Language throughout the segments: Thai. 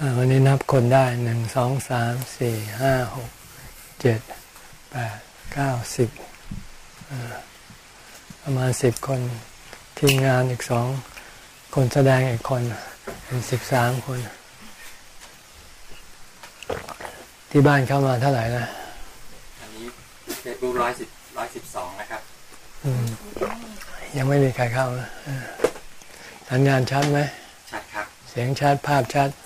อ่าวันนี้นับคนได้หนึ่งสองสามสี่ห้าหกเจ็ดแปดเก้าสิบอ่าประมาณสิบคนทีมงานอีกสองคนแสดงอีกคนเป็นสิบสามคน ที่บ้านเข้ามาเท่าไหร่นะอันนี้เฟซบุ๊กร้อยสิบร้อยสิบสองนะครับอืมยังไม่มีใครเข้านะอ่าสัญญาณชัดไหมชัดครับ เสียงชัดภาพชัดครับเอ่อ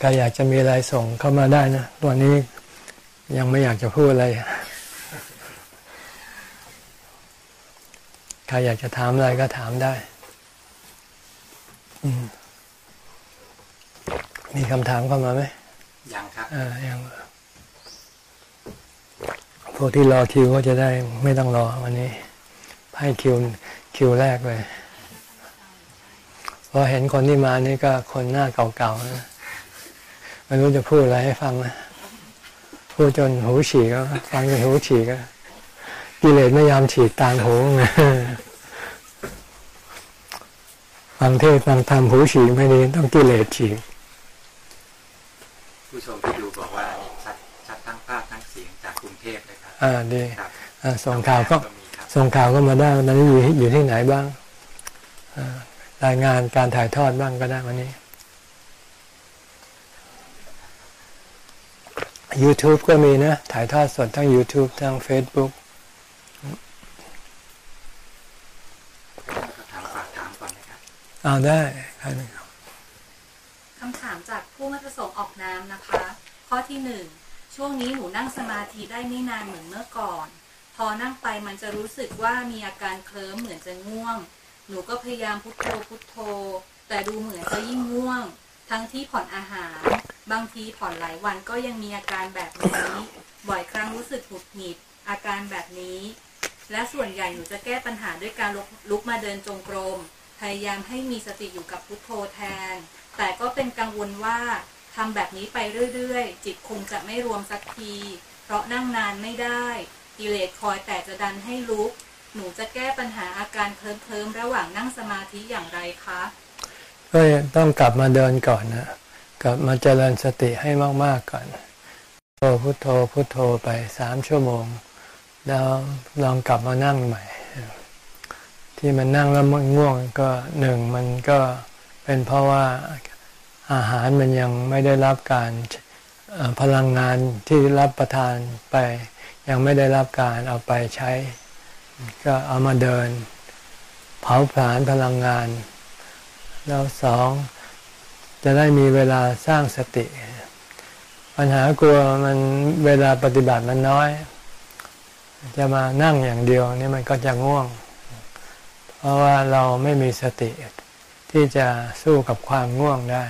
ใครอยากจะมีอะไรส่งเข้ามาได้นะวันนี้ยังไม่อยากจะพูดอะไร ใครอยากจะถามอะไรก็ถามได้อืมมีคำถามเข้ามาไหมยังครับอ่ายังพวกที่รอคิวก็จะได้ไม่ต้องรอวันนี้ ให้คิวคิวแรกเลยพอเห็นคนที่มานี่ก็คนหน้าเก่าๆนะ ไม่รู้จะพูดอะไรให้ฟังนะพูดจนหูฉีกก็ฟังจนหูฉีกก็กิเลสไม่ยอมฉีกตามหูไงฟังเทศฟังธรรมหูฉีกไม่ดีต้องกิเลสฉีกผู้ชมที่ดูบอกว่าชัดชัดทั้งภาพทั้งเสียงจากกรุงเทพเลยครับอ่าดีครับอ่าส่งข่าวก็มีครับส่งข่าวก็มาได้ตอนนี้อยู่อยู่ที่ไหนบ้างอ่ารายงานการถ่ายทอดบ้างก็ได้วันนี้ YouTube ก็มีนะ ถ่ายทอดสดทั้ง YouTube ทั้ง Facebook ถามฝากถามก่อนนะครับ เอาได้ใครหนึ่งคำถามจากผู้ไม่ประสงค์ออกนามนะคะ ข้อที่หนึ่งช่วงนี้หนูนั่งสมาธิได้ไม่นานเหมือนเมื่อก่อน พอนั่งไปมันจะรู้สึกว่ามีอาการเคลิ้มเหมือนจะง่วง หนูก็พยายามพุทโธพุทโธ แต่ดูเหมือนจะยิ่งง่วง ทั้งที่ผ่อนอาหาร บางทีผ่อนหลายวันก็ยังมีอาการแบบนี้ บ่อยครั้งรู้สึกหงุดหงิด อาการแบบนี้ และส่วนใหญ่หนูจะแก้ปัญหาด้วยการลุกมาเดินจงกรม พยายามให้มีสติอยู่กับพุทโธแทน แต่ก็เป็นกังวลว่าทำแบบนี้ไปเรื่อยๆ จิตคงจะไม่รวมสักที เพราะนั่งนานไม่ได้ กิเลสคอยแต่จะดันให้ลุก หนูจะแก้ปัญหาอาการเคลิ้มๆระหว่างนั่งสมาธิอย่างไรคะ ก็ต้องกลับมาเดินก่อนนะกลับมาเจริญสติให้มาก ๆก่อนโธพุทโธพุทโธไปสามชั่วโมง แล้วลองกลับมานั่งใหม่ ที่มันนั่งแล้วมันง่วงก็หนึ่งมันก็เป็นเพราะว่าอาหารมันยังไม่ได้รับการพลังงานที่รับประทานไป ยังไม่ได้รับการเอาไปใช้ ก็เอามาเดิน เผาผลาญพลังงาน แล้วสองจะได้มีเวลาสร้างสติ ปัญหากลัวมันเวลาปฏิบัติมันน้อย จะมานั่งอย่างเดียวนี่มันก็จะง่วง เพราะว่าเราไม่มีสติที่จะสู้กับความง่วงได้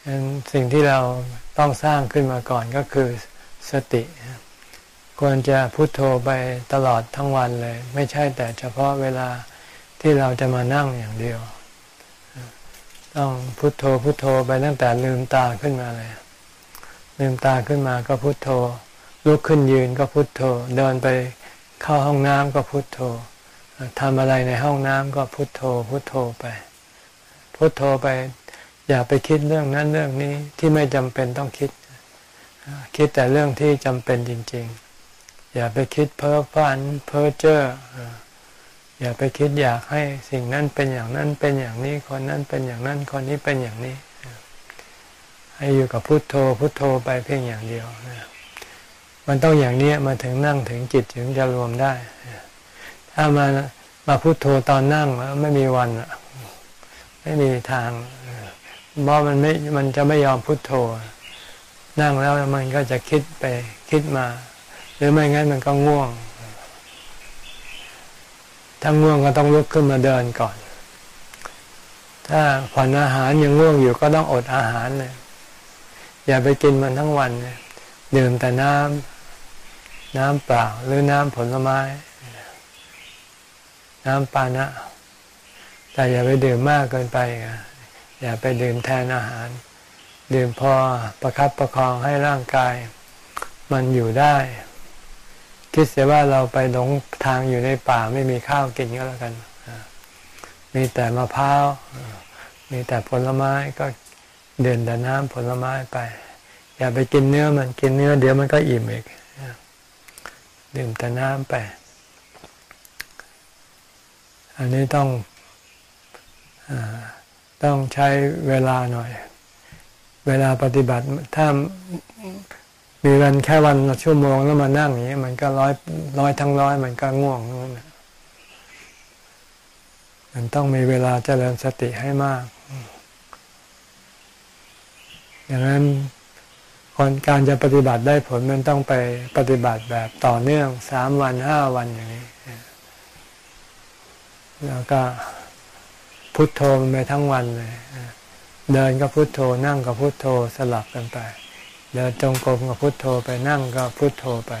ฉะนั้นสิ่งที่เราต้องสร้างขึ้นมาก่อนก็คือสติ ควรจะพุโทโธไปตลอดทั้งวันเลย ไม่ใช่แต่เฉพาะเวลา ที่เราจะมานั่งอย่างเดียว ต้องพุโทโธพุโทโธไปตั้งแต่ลืมตาขึ้นมาเลย ลืมตาขึ้นมาก็พุโทโธ ลุกขึ้นยืนก็พุโทโธ เดินไปเข้าห้องน้ำก็พุโทโธทำอะไรในห้องน้ำก็พุโทโธ พุโทโธไป พุโทโธไป อย่าไปคิดเรื่องนั้นเรื่องนี้ที่ไม่จำเป็นต้องคิด คิดแต่เรื่องที่จำเป็นจริง ๆ อย่าไปคิดเพ้อฝันเพ้อเจ้อ อย่าไปคิดอยากให้สิ่งนั้นเป็นอย่างนั้นเป็นอย่างนี้คนนั้นเป็นอย่างนั้นคนนี้เป็นอย่างนี้ ให้อยู่กับพุโทโธพุโทโธไปเพียงอย่างเดียวมันต้องอย่างนี้มาถึงนั่งถึงจิตถึงจะรวมได้ ถ้ามามาพุโทโธตอนนั่งแล้วไม่มีวันไม่มีทางเพราะมันไม่มันจะไม่ยอมพุโทโธ นั่งแล้วมันก็จะคิดไปคิดมา หรือไม่งั้นมันก็ง่วง ถ้าง่วงก็ต้องลุกขึ้นมาเดินก่อน ถ้าผ่อนอาหารยังง่วงอยู่ก็ต้องอดอาหารเลยอย่าไปกินมันทั้งวันเลยดื่มแต่น้ำน้ำเปล่า หรือน้ำผลไม้ น้ำปานะ แต่อย่าไปดื่มมากเกินไป อย่าไปดื่มแทนอาหาร ดื่มพอประครับประคองให้ร่างกาย มันอยู่ได้ คิดเสียว่าเราไปหลงทางอยู่ในป่าไม่มีข้าวกินก็แล้วกัน มีแต่มะพร้าว มีแต่ผลไม้ก็เดินแต่น้ำผลไม้ไป อย่าไปกินเนื้อมันกินเนื้อเดี๋ยวมันก็อิ่มอีกดื่มแต่น้ำไป อันนี้ต้องอต้องใช้เวลาหน่อย เวลาปฏิบัติถ้า มีวันแค่วันชั่วโมงแล้วมานั่งอย่างนี้มันก็ร้อยร้อยทั้งร้อยมันก็ง่วงนั่นมันต้องมีเวลาเจริญสติให้มากอย่างนั้นคนการจะปฏิบัติได้ผลมันต้องไปปฏิบัติแบบต่อเนื่องสามวันห้าวันอย่างนี้ แล้วก็พุทโธไปทั้งวันเลย เดินก็พุทโธนั่งก็พุทโธสลับกันไป เดินจงกรมก็พุทโธไปนั่งก็พุทโธไป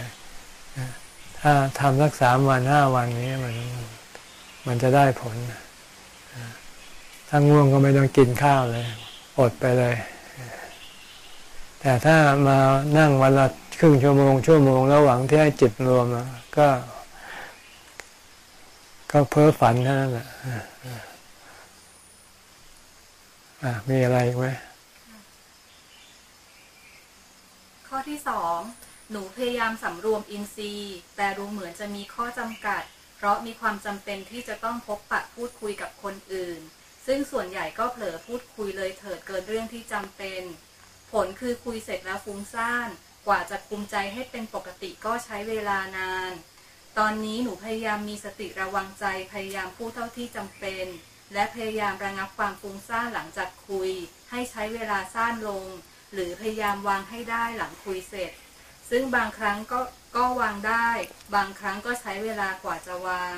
ถ้าทำสักสามวันห้าวันนี้มันมันจะได้ผลถ้าง่วงก็ไม่ต้องกินข้าวเลย อดไปเลย แต่ถ้ามานั่งวันละครึ่งชั่วโมงชั่วโมงแล้วหวังที่ให้จิตรวมก็ ก็เพ้อฝันเท่านั้นแหละมีอะไรไหมข้ อที่สองหนูพยายามสำรวมอินทรีย์ แต่ดูเหมือนจะมีข้อจำกัด เพราะมีความจำเป็นที่จะต้องพบปะพูดคุยกับคนอื่น ซึ่งส่วนใหญ่ก็เผลอพูดคุยเลยเถิดเกินเรื่องที่จำเป็น ผลคือคุยเสร็จแล้วฟุ้งซ่าน กว่าจะคุมใจให้เป็นปกติก็ใช้เวลานาน ตอนนี้หนูพยายามมีสติระวังใจพยายามพูดเท่าที่จำเป็น และพยายามระงับความฟุ้งซ่านหลังจากคุย ให้ใช้เวลาสั้นลง หรือพยายามวางให้ได้หลังคุยเสร็จ ซึ่งบางครั้งก็ก็วางได้ บางครั้งก็ใช้เวลากว่าจะวาง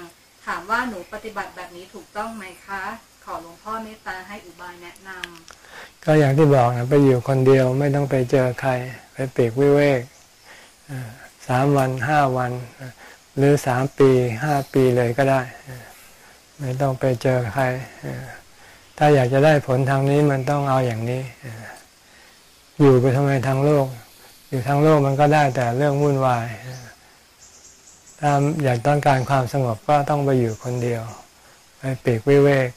ถามว่าหนูปฏิบัติแบบนี้ถูกต้องไหมคะ ขอหลวงพ่อเมตตาให้อุบายแนะนำก็อย่างที่บอกนะไปอยู่คนเดียวไม่ต้องไปเจอใคร ไปเปีกวิเวกสามวันห้าวัน หรือสามปีห้าปีเลยก็ได้ ไม่ต้องไปเจอใคร ถ้าอยากจะได้ผลทางนี้มันต้องเอาอย่างนี้ อยู่ไปทำไมทางโลก อยู่ทางโลกมันก็ได้แต่เรื่องวุ่นวาย ถ้าอยากต้องการความสงบก็ต้องไปอยู่คนเดียว ไปปีกวิเวก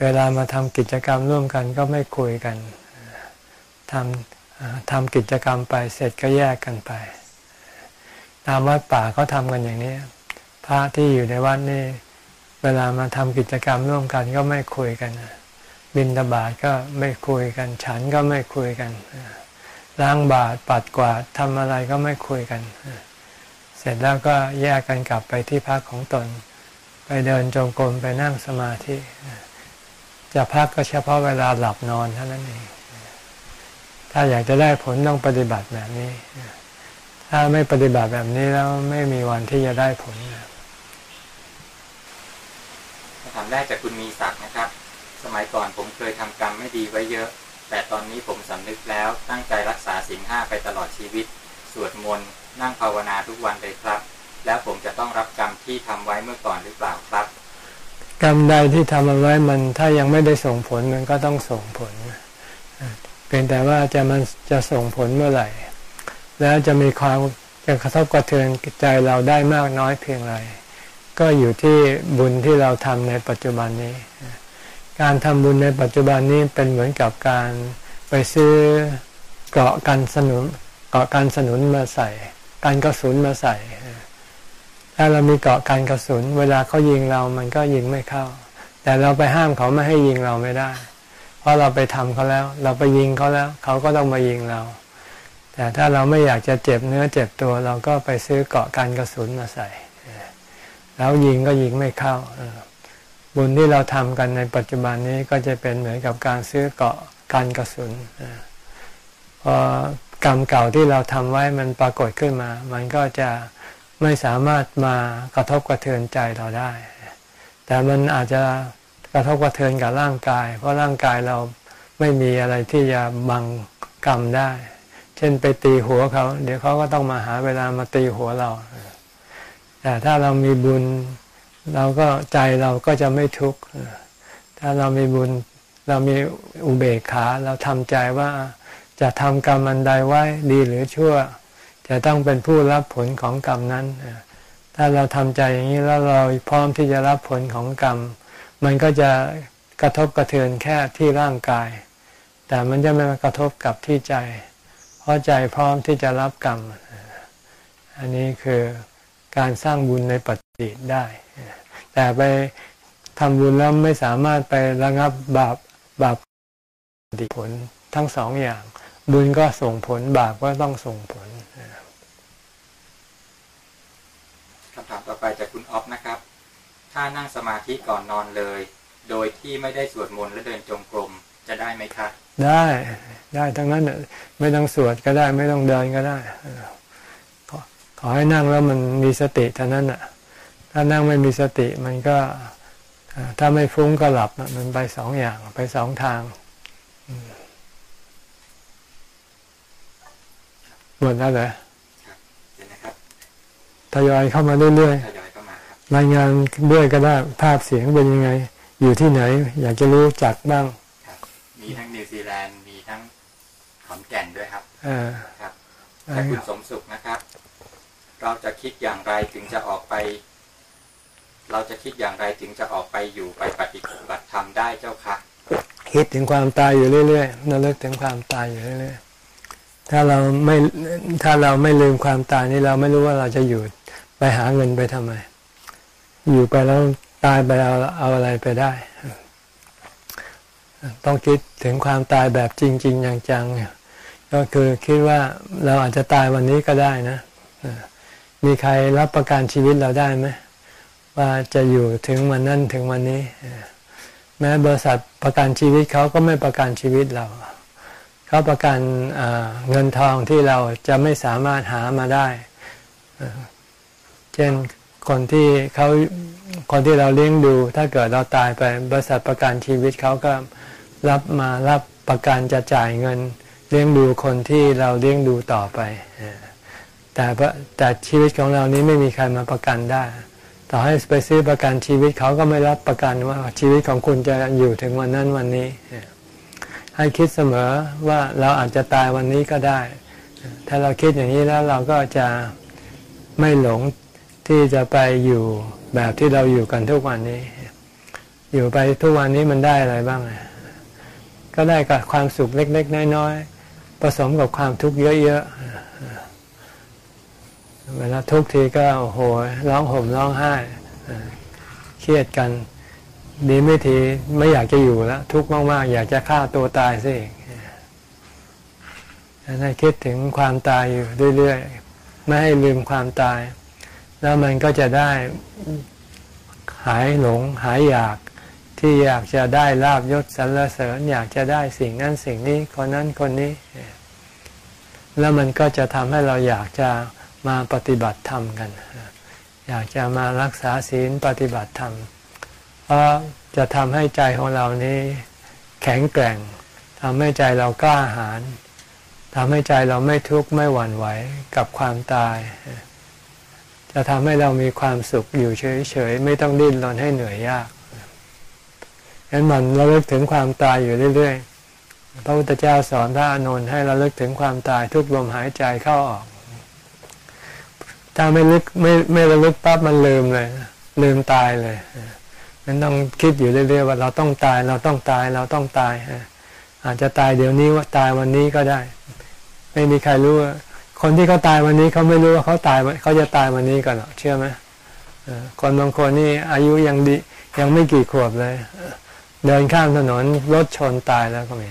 เวลามาทำกิจกรรมร่วมกันก็ไม่คุยกันทำทำกิจกรรมไปเสร็จก็แยกกันไป ตามวัดป่าเขาทำกันอย่างนี้ พระที่อยู่ในวัดนี่ เวลามาทำกิจกรรมร่วมกันก็ไม่คุยกัน บินตบาทก็ไม่คุยกัน ฉันก็ไม่คุยกันล้างบาตรปัดกวาดทำอะไรก็ไม่คุยกัน เสร็จแล้วก็แยกกันกลับไปที่พักของตน ไปเดินจงกรมไปนั่งสมาธิจะพักก็เฉพาะเวลาหลับนอนเท่านั้นเอง ถ้าอยากจะได้ผลต้องปฏิบัติแบบนี้ ถ้าไม่ปฏิบัติแบบนี้แล้วไม่มีวันที่จะได้ผลคำถามแรกจากคุณมีศักดิ์นะครับ สมัยก่อนผมเคยทำกรรมไม่ดีไว้เยอะ แต่ตอนนี้ผมสำนึกแล้วตั้งใจรักษาสิ่งห้าไปตลอดชีวิต สวดมนต์นั่งภาวนาทุกวันเลยครับ แล้วผมจะต้องรับกรรมที่ทำไว้เมื่อก่อนหรือเปล่าครับ กรรมใดที่ทำเอาไว้มันถ้ายังไม่ได้ส่งผลมันก็ต้องส่งผลเป็นแต่ว่าจะมันจะส่งผลเมื่อไหร่ แล้วจะมีความจะกระทบกระเทือนใจเราได้มากน้อยเพียงไรก็อยู่ที่บุญที่เราทำในปัจจุบันนี้ การทำบุญในปัจจุบันนี้เป็นเหมือนกับการไปซื้อเกาะกันสนุนเกาะกันสนุนมาใส่ การกระสุนมาใส่ ถ้าเรามีเกาะกันกระสุน เวลาเขายิงเรามันก็ยิงไม่เข้า แต่เราไปห้ามเขาไม่ให้ยิงเราไม่ได้ เพราะเราไปทำเขาแล้ว เราไปยิงเขาแล้ว เขาก็ต้องมายิงเรา แต่ถ้าเราไม่อยากจะเจ็บเนื้อเจ็บตัวเราก็ไปซื้อเกาะกันกระสุนมาใส่ แล้วยิงก็ยิงไม่เข้า บุญที่เราทำกันในปัจจุบันนี้ก็จะเป็นเหมือนกับการซื้อเกาะกันกระสุนพอกรรมเก่าที่เราทำไว้มันปรากฏขึ้นมา มันก็จะไม่สามารถมากระทบกระเทือนใจเราได้ แต่มันอาจจะกระทบกระเทือนกับร่างกาย เพราะร่างกายเราไม่มีอะไรที่จะบังกรรมได้ เช่นไปตีหัวเขา เดี๋ยวเขาก็ต้องมาหาเวลามาตีหัวเรา แต่ถ้าเรามีบุญ เราก็ใจเราก็จะไม่ทุกข์ถ้าเรามีบุญเรามีอุเบกขา เราทำใจว่าจะทำกรรมอันใดไว้ดีหรือชั่ว จะต้องเป็นผู้รับผลของกรรมนั้น ถ้าเราทำใจอย่างนี้แล้วเราพร้อมที่จะรับผลของกรรม มันก็จะกระทบกระเทือนแค่ที่ร่างกาย แต่มันจะไม่มากระทบกับที่ใจ เพราะใจพร้อมที่จะรับกรรม อันนี้คือการสร้างบุญในปัจจุบันได้ แต่ไปทำบุญแล้วไม่สามารถไประงับบาปบาปผลทั้งสองอย่าง บุญก็ส่งผลบาปก็ต้องส่งผลคำถามต่อไปจากคุณออฟนะครับ ถ้านั่งสมาธิก่อนนอนเลย โดยที่ไม่ได้สวดมนต์และเดินจงกรมจะได้ไหมครับได้ได้ทั้งนั้นไม่ต้องสวดก็ได้ ไม่ต้องเดินก็ได้ขอให้นั่งแล้วมันมีสติเท่านั้นอะ ถ้านั่งไม่มีสติมันก็ถ้าไม่ฟุ้งก็หลับมันไปสองอย่างไปสองทางหมดแล้วเหรอทยอยเข้ามาเรื่อยๆรายงานด้วยก็ได้ภาพเสียงเป็นยังไง อยู่ที่ไหน อยากจะรู้จักบ้าง มีทั้งนิวซีแลนด์มีทั้งขอนแก่นด้วยครับครับแต่คุณสมสุขนะครับ เราจะคิดอย่างไรถึงจะออกไป เราจะคิดอย่างไรถึงจะออกไปอยู่ไปปฏิบัติธรรมได้เจ้าค่ะคิดถึงความตายอยู่เรื่อยๆระลึกถึงความตายอยู่เรื่อยๆถ้าเราไม่ถ้าเราไม่ลืมความตายนี่เราไม่รู้ว่าเราจะอยู่ไปหาเงินไปทำไม อยู่ไปแล้วตายไปเอาเอาอะไรไปได้ ต้องคิดถึงความตายแบบจริง ๆ อย่างจังก็คือคิดว่าเราอาจจะตายวันนี้ก็ได้นะมีใครรับประกันชีวิตเราได้ไหม ว่าจะอยู่ถึงวันนั้นถึงวันนี้ แม้บริษัทประกันชีวิตเขาก็ไม่ประกันชีวิตเราเขาประกันเงินทองที่เราจะไม่สามารถหามาได้ เช่นคนที่เขาคนที่เราเลี้ยงดู ถ้าเกิดเราตายไปบริษัทประกันชีวิตเขาก็รับมารับประกันจะจ่ายเงินเลี้ยงดูคนที่เราเลี้ยงดูต่อไปแต่แต่ชีวิตของเรานี้ไม่มีใครมาประกันได้ ต่อให้ไปซื้อประกันชีวิตเขาก็ไม่รับประกันว่าชีวิตของคุณจะอยู่ถึงวันนั้นวันนี้ ให้คิดเสมอว่าเราอาจจะตายวันนี้ก็ได้ ถ้าเราคิดอย่างนี้แล้วเราก็จะไม่หลงที่จะไปอยู่แบบที่เราอยู่กันทุกวันนี้ อยู่ไปทุกวันนี้มันได้อะไรบ้าง ก็ได้กับความสุขเล็ก ๆ น้อยๆผสมกับความทุกข์เยอะ ๆ เวลาทุกทีก็โอ้โหร้องห่มร้องไห้เครียดกัน ดีไม่ทีไม่อยากจะอยู่แล้ว ทุกข์มากๆ อยากจะฆ่าตัวตายสิให้คิดถึงความตายอยู่เรื่อยๆ ไม่ให้ลืมความตาย แล้วมันก็จะได้หายหลงหายอยากที่อยากจะได้ลาบยศสรรเสริญ อยากจะได้สิ่งนั้นสิ่งนี้คนนั้นคนนี้ แล้วมันก็จะทำให้เราอยากจะ มาปฏิบัติธรรมกัน อยากจะมารักษาศีลปฏิบัติธรรม เพราะจะทำให้ใจของเรานี้แข็งแกร่งทำให้ใจเรากล้าหาญทำให้ใจเราไม่ทุกข์ไม่หวั่นไหวกับความตาย จะทำให้เรามีความสุขอยู่เฉยๆ ไม่ต้องดิ้นรนให้เหนื่อยยากงั้นมันเราเลิกถึงความตายอยู่เรื่อยๆ พระพุทธเจ้าสอนพระอนุนให้เราเลิกถึงความตายทุกลมหายใจเข้าออก ถ้าไม่ลึกไม่ไม่ระลึกปั๊บมันลืมเลย ลืมตายเลยมันต้องคิดอยู่เรื่อยๆว่าเราต้องตายเราต้องตายเราต้องตายอาจจะตายเดี๋ยวนี้ว่าตายวันนี้ก็ได้ ไม่มีใครรู้คนที่เขาตายวันนี้เขาไม่รู้ว่าเขาตายเขาจะตายวันนี้กันหรอกเชื่อไหมคนบางคนนี่อายุยังดียังไม่กี่ขวบเลย เดินข้ามถนนรถชนตายแล้วก็มี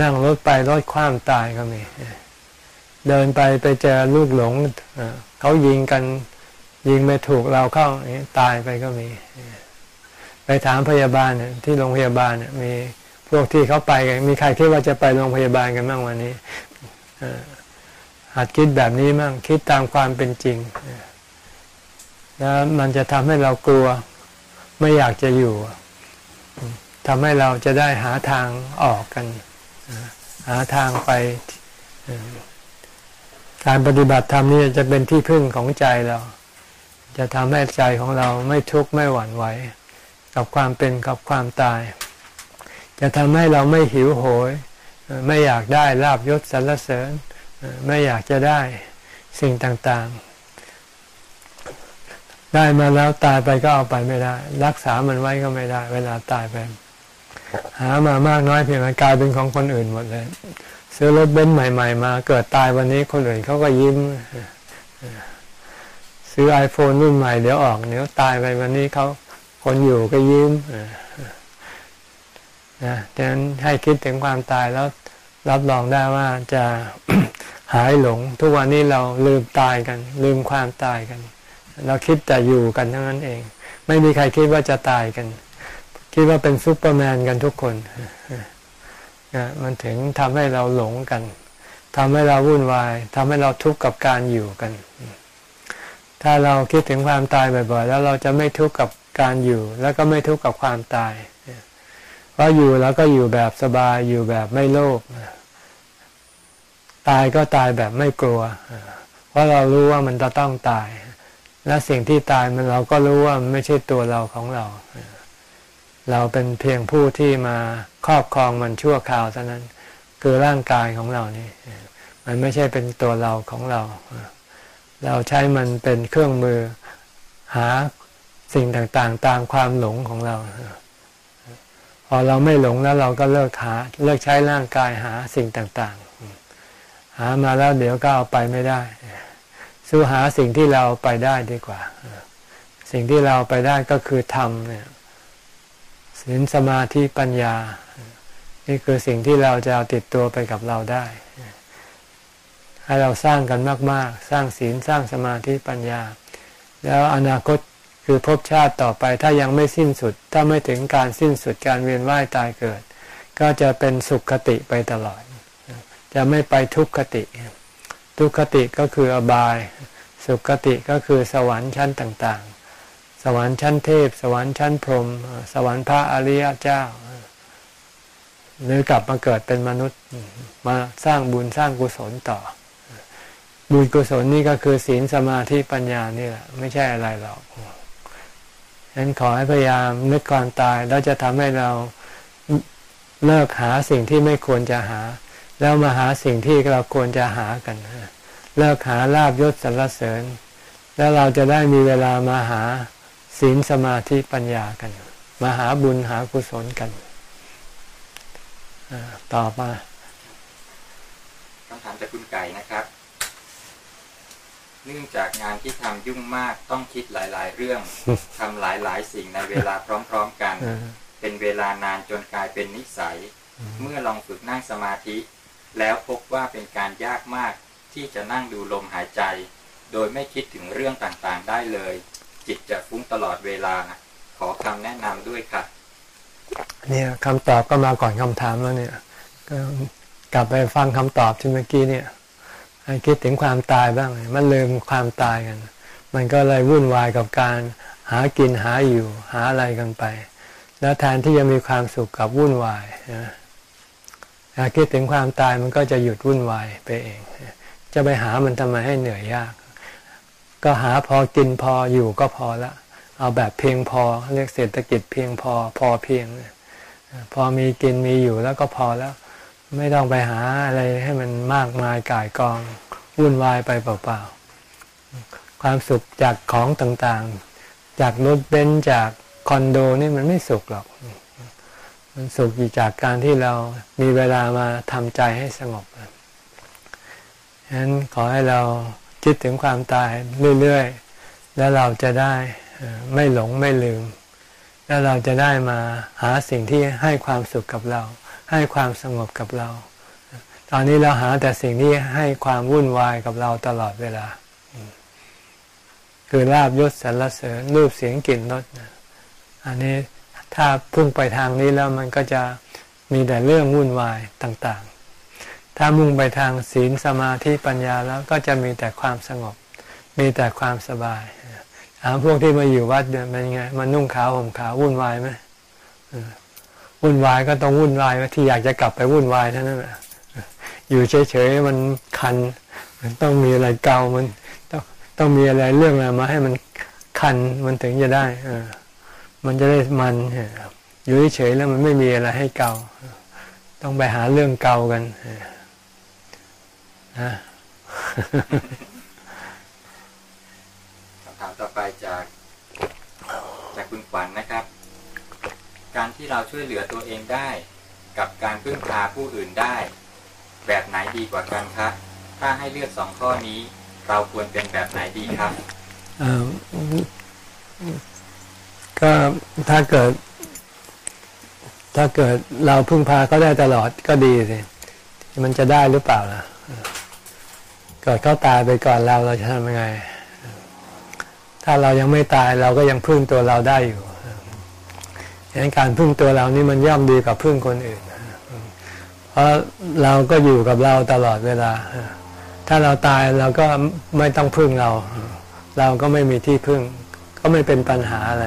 นั่งรถไปรถคว่ำตายก็มี เดินไปไปเจอลูกหลงเขายิงกันยิงไม่ถูกเราเข้าตายไปก็มี ไปถามพยาบาลที่โรงพยาบาลมีพวกที่เขาไปกันมีใครคิดว่าจะไปโรงพยาบาลกันบ้างวันนี้หัดคิดแบบนี้มั่งคิดตามความเป็นจริงแล้วมันจะทำให้เรากลัวไม่อยากจะอยู่ทำให้เราจะได้หาทางออกกัน หาทางไป การปฏิบัติธรรมนี่จะเป็นที่พึ่งของใจเรา จะทำให้ใจของเราไม่ทุกข์ไม่หวั่นไหว กับความเป็นกับความตาย จะทำให้เราไม่หิวโหย ไม่อยากได้ลาบยศสรรเสริญ ไม่อยากจะได้สิ่งต่างๆ ได้มาแล้วตายไปก็เอาไปไม่ได้ รักษามันไว้ก็ไม่ได้ เวลาตายไป หามามากน้อยเพียงไรกลายเป็นของคนอื่นหมดเลย ซื้อรถเบนซ์ใหม่ ๆ มา เกิดตายวันนี้คนอื่นเขาก็ยิ้ม ซื้อ iPhone รุ่นใหม่เดี๋ยวออกเดี๋ยวตายไปวันนี้เขาคนอยู่ก็ยิ้มนะดังนั้นให้คิดถึงความตายแล้วรับรองได้ว่าจะหายหลง ทุกวันนี้เราลืมตายกัน ลืมความตายกัน เราคิดแต่อยู่กันทั้งนั้นเอง ไม่มีใครคิดว่าจะตายกัน คิดว่าเป็นซูเปอร์แมนกันทุกคน มันถึงทำให้เราหลงกันทำให้เราวุ่นวายทำให้เราทุกข์กับการอยู่กัน ถ้าเราคิดถึงความตายบ่อยๆ แล้วเราจะไม่ทุกข์กับการอยู่ แล้วก็ไม่ทุกข์กับความตาย เพราะอยู่แล้วก็อยู่แบบสบายอยู่แบบไม่โลภตายก็ตายแบบไม่กลัว เพราะเรารู้ว่ามันจะต้องตาย และสิ่งที่ตายมันเราก็รู้ว่ามันไม่ใช่ตัวเราของเรา เราเป็นเพียงผู้ที่มา ครอบครองมันชั่วคราวเท่านั้น คือร่างกายของเรานี่มันไม่ใช่เป็นตัวเราของเรา เราใช้มันเป็นเครื่องมือหาสิ่งต่างๆ ตามความหลงของเรา พอเราไม่หลงแล้วเราก็เลิกหาเลิกใช้ร่างกายหาสิ่งต่างๆ หามาแล้วเดี๋ยวก็เอาไปไม่ได้ สู้หาสิ่งที่เราไปได้ดีกว่า สิ่งที่เราไปได้ก็คือธรรมเนี่ย ศีลสมาธิปัญญา นี่คือสิ่งที่เราจะเอาติดตัวไปกับเราได้ ให้เราสร้างกันมาก ๆ สร้างศีลสร้างสมาธิปัญญา แล้วอนาคตคือภพชาติต่อไปถ้ายังไม่สิ้นสุด ถ้าไม่ถึงการสิ้นสุดการเวียนว่ายตายเกิด ก็จะเป็นสุขคติไปตลอด จะไม่ไปทุกขติ ทุกขติก็คืออบาย สุขคติก็คือสวรรค์ชั้นต่าง สวรรค์ชั้นเทพ สวรรค์ชั้นพรหมสวรรค์พระอริยเจ้า หรือกลับมาเกิดเป็นมนุษย์มาสร้างบุญสร้างกุศลต่อ บุญกุศลนี่ก็คือศีลสมาธิปัญญานี่แหละไม่ใช่อะไรหรอกฉะนั้นขอให้พยายามนึกก่อนตายแล้วจะทำให้เราเลิกหาสิ่งที่ไม่ควรจะหา แล้วมาหาสิ่งที่เราควรจะหากันเลิกหาลาบยศสรรเสริญ แล้วเราจะได้มีเวลามาหา ศีลสมาธิปัญญากัน มาหาบุญหากุศลกันต่อมาคำถามจากคุณไก่นะครับ เนื่องจากงานที่ทำยุ่งมากต้องคิดหลาย ๆ เรื่องทำหลาย ๆ สิ่งในเวลาพร้อม ๆ กัน เป็นเวลานานจนกลายเป็นนิสัย เมื่อลองฝึกนั่งสมาธิ แล้วพบว่าเป็นการยากมากที่จะนั่งดูลมหายใจ โดยไม่คิดถึงเรื่องต่างๆได้เลย จิตจะฟุ้งตลอดเวลา ขอคำแนะนำด้วยค่ะ เนี่ยคำตอบก็มาก่อนคำถามแล้วเนี่ย ก็กลับไปฟังคำตอบที่เมื่อกี้เนี่ยให้คิดถึงความตายบ้าง มันลืมความตายกัน มันก็เลยวุ่นวายกับการหากินหาอยู่ หาอะไรกันไป แล้วแทนที่จะมีความสุขกับวุ่นวายนะคิดถึงความตายมันก็จะหยุดวุ่นวายไปเอง จะไปหามันทำไมให้เหนื่อยยาก ก็หาพอกินพออยู่ก็พอละ เอาแบบเพียงพอ เรียกเศรษฐกิจเพียงพอพอเพียง พอมีกินมีอยู่แล้วก็พอแล้ว ไม่ต้องไปหาอะไรให้มันมากมายกายกองวุ่นวายไปเปล่าๆ ความสุขจากของต่างๆ จากรถเบนซ์จากคอนโดนี่มันไม่สุขหรอก มันสุขอยู่จากการที่เรามีเวลามาทำใจให้สงบฉะนั้นขอให้เรา คิดถึงความตายเรื่อยๆ แล้วเราจะได้ไม่หลงไม่ลืม แล้วเราจะได้มาหาสิ่งที่ให้ความสุขกับเรา ให้ความสงบกับเรา ตอนนี้เราหาแต่สิ่งที่ให้ความวุ่นวายกับเราตลอดเวลา คือลาบยศสรรเสริญรูปเสียงกลิ่นรสอันนี้ถ้าพุ่งไปทางนี้แล้วมันก็จะมีแต่เรื่องวุ่นวายต่างๆ ถ้ามุ่งไปทางศีลสมาธิปัญญาแล้วก็จะมีแต่ความสงบ มีแต่ความสบายถามพวกที่มาอยู่วัดเดินเป็นไงมันนุ่งขาวห่มขาววุ่นวายไหมวุ่นวายก็ต้องวุ่นวายที่อยากจะกลับไปวุ่นวายเท่านั้นแหละอยู่เฉยๆมันคันต้องมีอะไรเกามันต้องต้องมีอะไรเรื่องอะไรมาให้มันคันมันถึงจะได้เออมันจะได้มันอยู่เฉยๆแล้วมันไม่มีอะไรให้เกาต้องไปหาเรื่องเกากัน นะคำถามต่อไปจาก จากคุณขวัญนนะครับ การที่เราช่วยเหลือตัวเองได้ กับการพึ่งพาผู้อื่นได้ แบบไหนดีกว่ากันครับ ถ้าให้เลือกสองข้อนี้ เราควรเป็นแบบไหนดีครับเอ่อก็ถ้าเกิด ถ้าเกิดเราพึ่งพาก็ได้ตลอดก็ดีสิมันจะได้หรือเปล่าล่ะ เกิดเขาตายไปก่อนเราเราจะทำยังไง ถ้าเรายังไม่ตายเราก็ยังพึ่งตัวเราได้อยู่ดังนั้นการพึ่งตัวเรานี่มันย่อมดีกว่าพึ่งคนอื่น เพราะเราก็อยู่กับเราตลอดเวลา ถ้าเราตายเราก็ไม่ต้องพึ่งเรา เราก็ไม่มีที่พึ่ง ก็ไม่เป็นปัญหาอะไร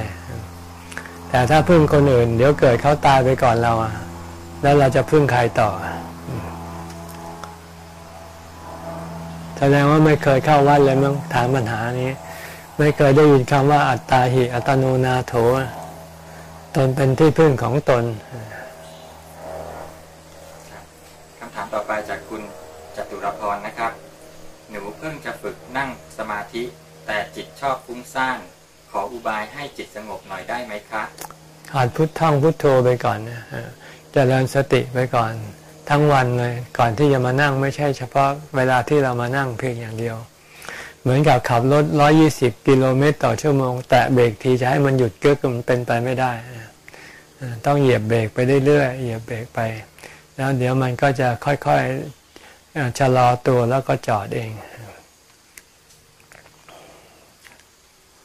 แต่ถ้าพึ่งคนอื่น เดี๋ยวเกิดเขาตายไปก่อนเราแล้วเราจะพึ่งใครต่อ แสดงว่าไม่เคยเข้าวัดเลยมั้งถามปัญหานี้ ไม่เคยได้ยินคำว่าอัตตาหิอัตโนนาโถ ตนเป็นที่พึ่งของตนคำถามต่อไปจากคุณจตุรพรนะครับ หนูเพิ่งจะฝึกนั่งสมาธิ แต่จิตชอบฟุ้งซ่านขออุบายให้จิตสงบหน่อยได้ไหมคะหัดพุทท่องพุทโธไปก่อนนะเออเจริญสติไปก่อน ทั้งวันเลย ก่อนที่จะมานั่งไม่ใช่เฉพาะเวลาที่เรามานั่งเพียงอย่างเดียว เหมือนกับขับรถ 120 กิโลเมตรต่อชั่วโมง แตะเบรกทีจะให้มันหยุดเกึกมันเป็นไปไม่ได้ ต้องเหยียบเบรกไปเรื่อยๆเหยียบเบรกไป แล้วเดี๋ยวมันก็จะค่อยๆชะลอตัวแล้วก็จอดเอง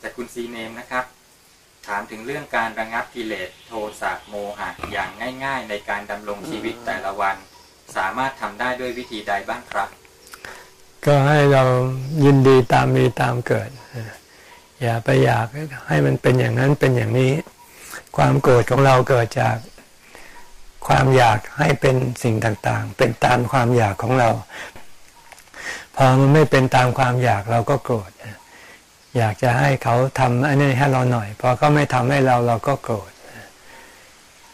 จากคุณซีเนมนะครับ ถามถึงเรื่องการระงับกิเลสโทสะโมหะอย่างง่าย ๆ ในการดำรงชีวิตแต่ละวัน สามารถทำได้ด้วยวิธีใดบ้างครับ ก็ให้เรายินดีตามมีตามเกิด อย่าไปอยากให้มันเป็นอย่างนั้นเป็นอย่างนี้ ความโกรธของเราเกิดจากความอยากให้เป็นสิ่งต่างๆ เป็นตามความอยากของเรา พอมันไม่เป็นตามความอยากเราก็โกรธอยากจะให้เขาทำอันนี้ให้เราหน่อย พอเขาไม่ทำให้เราเราก็โกรธ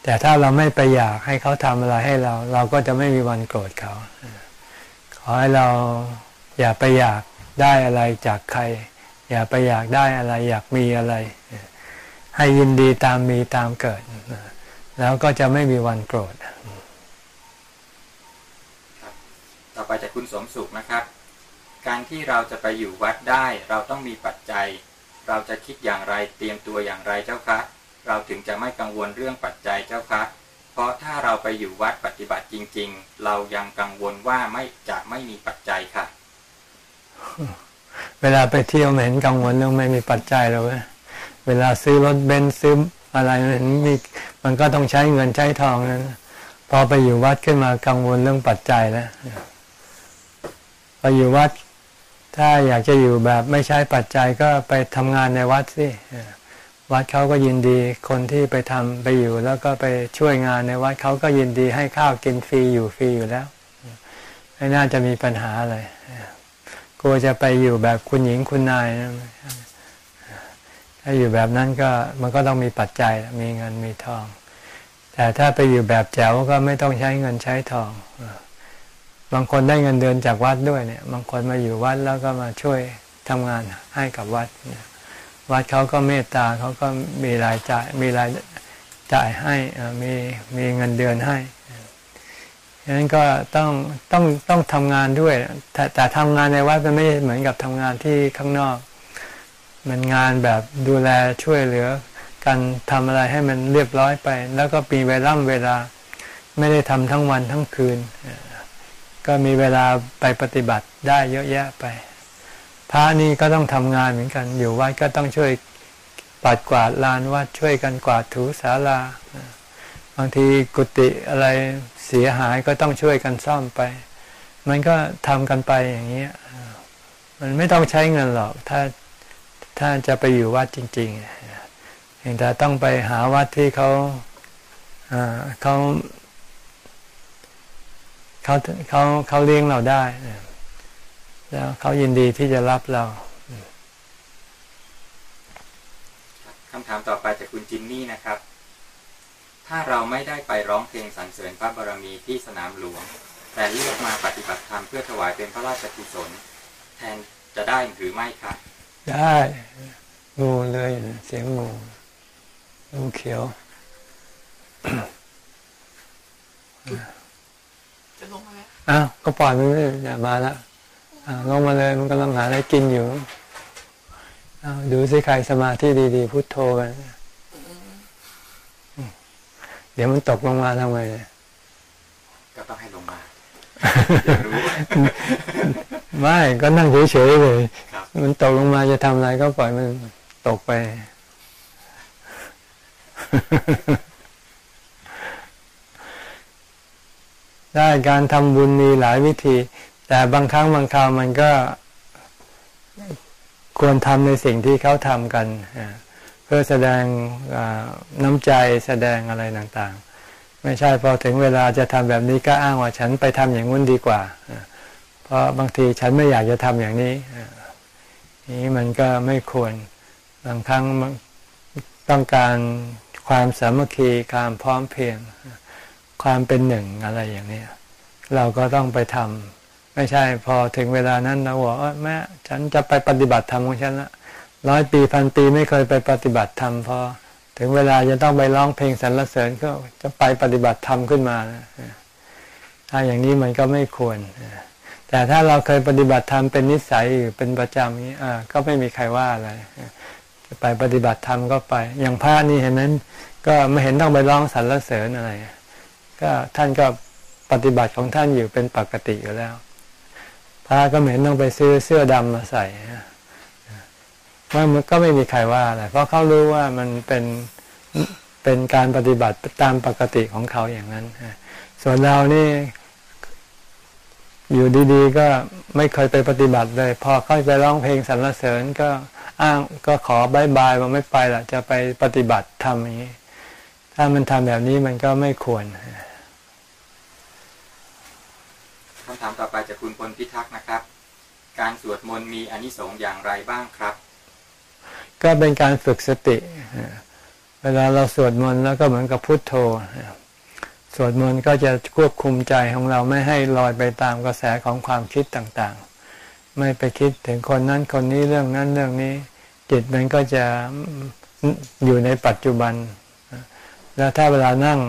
แต่ถ้าเราไม่ไปอยากให้เขาทำอะไรให้เรา เราก็จะไม่มีวันโกรธเขา ขอให้เราอย่าไปอยากได้อะไรจากใคร อย่าไปอยากได้อะไร อยากมีอะไร ให้ยินดีตามมีตามเกิด แล้วก็จะไม่มีวันโกรธต่อไปจากคุณสมสุขนะครับ การที่เราจะไปอยู่วัดได้ เราต้องมีปัจจัย เราจะคิดอย่างไรเตรียมตัวอย่างไรเจ้าคะ เราถึงจะไม่กังวลเรื่องปัจจัยเจ้าคะเพราะถ้าเราไปอยู่วัดปฏิบัติจริง ๆ เรายังกังวลว่าไม่จะไม่มีปัจจัยค่ะ เวลาไปเที่ยวไม่เห็นกังวลเรื่องไม่มีปัจจัยเลยเว้ยเวลาซื้อรถเบนซ์ซื้ออะไรเห็นมีมันก็ต้องใช้เงินใช้ทองนั้นพอไปอยู่วัดขึ้นมากังวลเรื่องปัจจัยแล้วพออยู่วัด ถ้าอยากจะอยู่แบบไม่ใช้ปัจจัยก็ไปทำงานในวัดสิ วัดเขาก็ยินดีคนที่ไปทำไปอยู่ แล้วก็ไปช่วยงานในวัดเขาก็ยินดีให้ข้าวกินฟรีอยู่ฟรีอยู่แล้ว ไม่น่าจะมีปัญหาอะไรกลัวจะไปอยู่แบบคุณหญิงคุณนายถ้าอยู่แบบนั้นก็มันก็ต้องมีปัจจัยมีเงินมีทอง แต่ถ้าไปอยู่แบบแจ๋วก็ไม่ต้องใช้เงินใช้ทองบางคนได้เงินเดือนจากวัดด้วยเนี่ย บางคนมาอยู่วัดแล้วก็มาช่วยทำงานให้กับวัด วัดเขาก็เมตตาเขาก็มีรายจ่ายมีรายจ่ายให้มีมีเงินเดือนให้ฉะนั้นก็ต้องต้องต้องทำงานด้วย แต่แต่ทำงานในวัดมันไม่เหมือนกับทำงานที่ข้างนอก มันงานแบบดูแลช่วยเหลือกันทำอะไรให้มันเรียบร้อยไป แล้วก็มีเวลาเวลาไม่ได้ทำทั้งวันทั้งคืน ก็มีเวลาไปปฏิบัติได้เยอะแยะไป พระนี่ก็ต้องทำงานเหมือนกัน อยู่วัดก็ต้องช่วยปัดกวาดลานวัดช่วยกันกวาดถูศาลา บางทีกุฏิอะไรเสียหายก็ต้องช่วยกันซ่อมไป มันก็ทำกันไปอย่างนี้มันไม่ต้องใช้เงินหรอก ถ้าถ้าจะไปอยู่วัดจริงๆเพียงแต่ต้องไปหาวัดที่เขาเขาเขาเขาเขาเลี้ยงเราได้ แล้วเขายินดีที่จะรับเราคำถามต่อไปจากคุณจินนี่นะครับ ถ้าเราไม่ได้ไปร้องเพลงสรรเสริญพระบารมีที่สนามหลวง แต่เลือกมาปฏิบัติธรรมเพื่อถวายเป็นพระราชกุศลแทนจะได้หรือไม่ครับ ได้งูเลยเสียงงูดูเขียวจะลงมาแล้วอ้าวก็ปล่อยมันไม่อย่ามาละอ่า ลงมาเลยมันกำลังหาอะไรกินอยู่อ้าวดูสิใครสมาธิดีๆพุโทโธกันเดี๋ยวมันตกลงมาทำไงเนี่ยก็ต้องให้ลงมาอยากรู้ไม่ก็นั่งเฉยๆเลยครับมันตกลงมาจะทำอะไรก็ปล่อยมันตกไปได้การทำบุญมีหลายวิธี แต่บางครั้งบางคราวมันก็ควรทำในสิ่งที่เขาทำกัน เพื่อแสดงน้ำใจแสดงอะไรต่างๆ ไม่ใช่พอถึงเวลาจะทำแบบนี้ก็อ้างว่าฉันไปทำอย่างนู้นดีกว่า เพราะบางทีฉันไม่อยากจะทำอย่างนี้นี้มันก็ไม่ควรบางครั้งต้องการความสามัคคีความพร้อมเพรียงความเป็นหนึ่งอะไรอย่างนี้เราก็ต้องไปทำ ไม่ใช่พอถึงเวลานั้นเราบอกว่าแม่ฉันจะไปปฏิบัติธรรมของฉันละร้อยปีพันปีไม่เคยไปปฏิบัติธรรมพอถึงเวลาจะต้องไปร้องเพลงสรรเสริญก็จะไปปฏิบัติธรรมขึ้นมานะถ้าอย่างนี้มันก็ไม่ควร แต่ถ้าเราเคยปฏิบัติธรรมเป็นนิสัยอยู่เป็นประจำนี้อ่าก็ไม่มีใครว่าอะไรจะไปปฏิบัติธรรมก็ไป อย่างพระนี่เห็นไหมก็ไม่เห็นต้องไปร้องสรรเสริญอะไร ก็ท่านก็ปฏิบัติของท่านอยู่เป็นปกติอยู่แล้ว พระก็ไม่เห็นต้องไปซื้อเสื้อดำมาใส่ว่ามันก็ไม่มีใครว่าอะไรเพราะเขารู้ว่ามันเป็นเป็นการปฏิบัติตามปกติของเขาอย่างนั้นส่วนเรานี่อยู่ดีๆ ก็ไม่เคยไปปฏิบัติเลย พอเข้าไปร้องเพลงสรรเสริญก็อ้างก็ขอบายบายว่าไม่ไปละจะไปปฏิบัติทำอย่างนี้ ถ้ามันทำแบบนี้มันก็ไม่ควร คำถามต่อไปจากคุณพลพิทักษ์นะครับ การสวดมนต์มีอานิสงส์อย่างไรบ้างครับ ก็เป็นการฝึกสติ เวลาเราสวดมนต์แล้วก็เหมือนกับพุทโธสวดมนต์ก็จะควบคุมใจของเราไม่ให้ลอยไปตามกระแสของความคิดต่างๆ ไม่ไปคิดถึงคนนั้นคนนี้เรื่องนั้นเรื่องนี้ จิตมันก็จะอยู่ในปัจจุบัน แล้วถ้าเวลานั่ง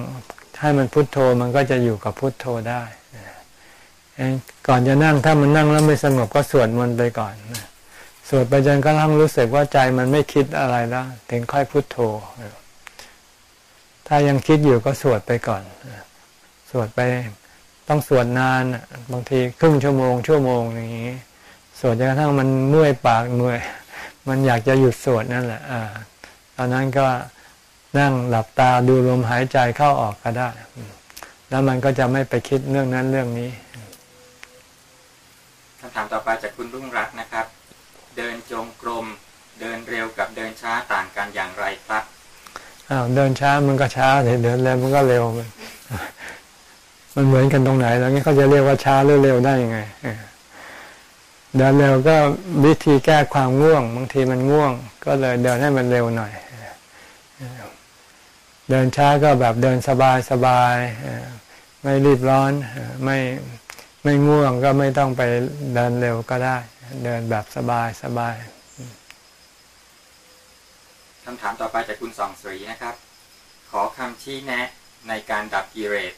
ให้มันพุทโธมันก็จะอยู่กับพุทโธได้ ก่อนจะนั่งถ้ามันนั่งแล้วไม่สงบก็สวดมนต์ไปก่อนสวดไปจนกระทั่งรู้สึกว่าใจมันไม่คิดอะไรแล้วถึงค่อยพุทโธ ถ้ายังคิดอยู่ก็สวดไปก่อน สวดไปต้องสวดนานบางทีครึ่งชั่วโมงชั่วโมงอย่างนี้ สวดจนกระทั่งมันเมื่อยปากเมื่อย มันอยากจะหยุดสวดนั่นแหละอ่าตอนนั้นก็นั่งหลับตาดูลมหายใจเข้าออกก็ได้ แล้วมันก็จะไม่ไปคิดเรื่องนั้นเรื่องนี้ำถามต่อไปจากคุณรุ่งรัตน์นะครับ เดินจงกรมเดินเร็วกับเดินช้าต่างกันอย่างไรครับอ้าวเดินช้ามันก็ช้าเดินเร็วมันก็เร็วมันเหมือนกันตรงไหน แล้วงี้เขาจะเรียกว่าช้าหรือเร็วได้ยังไงเดินเร็วก็วิธีแก้ความง่วง บางทีมันง่วง ก็เลยเดินให้มันเร็วหน่อย เดินช้าก็แบบเดินสบายสบายไม่รีบร้อนไม่ ไม่ง่วงก็ไม่ต้องไปเดินเร็วก็ได้ เดินแบบสบายสบายคำถามต่อไปจากคุณสองสรีนะครับ ขอคำชี้แนะในการดับกิเลส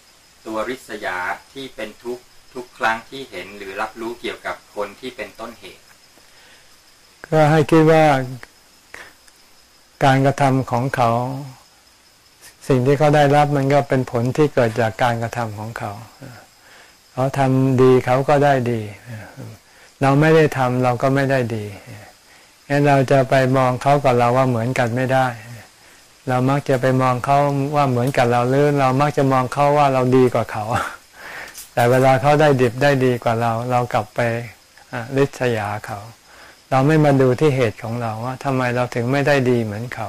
ตัวริษยาที่เป็นทุกข์ทุกครั้งที่เห็นหรือรับรู้เกี่ยวกับคนที่เป็นต้นเหตุ ก็ให้คิดว่าการกระทำของเขา สิ่งที่เขาได้รับมันก็เป็นผลที่เกิดจากการกระทำของเขา เขาทำดีเขาก็ได้ดี เราไม่ได้ทำเราก็ไม่ได้ดีงั้นเราจะไปมองเขากับเราว่าเหมือนกันไม่ได้ เรามักจะไปมองเขาว่าเหมือนกับเราหรือเรามักจะมองเขาว่าเราดีกว่าเขา แต่เวลาเขาได้ดิบได้ดีกว่าเรา เรากลับไปริษยาเขา เราไม่มาดูที่เหตุของเราว่าทำไมเราถึงไม่ได้ดีเหมือนเขา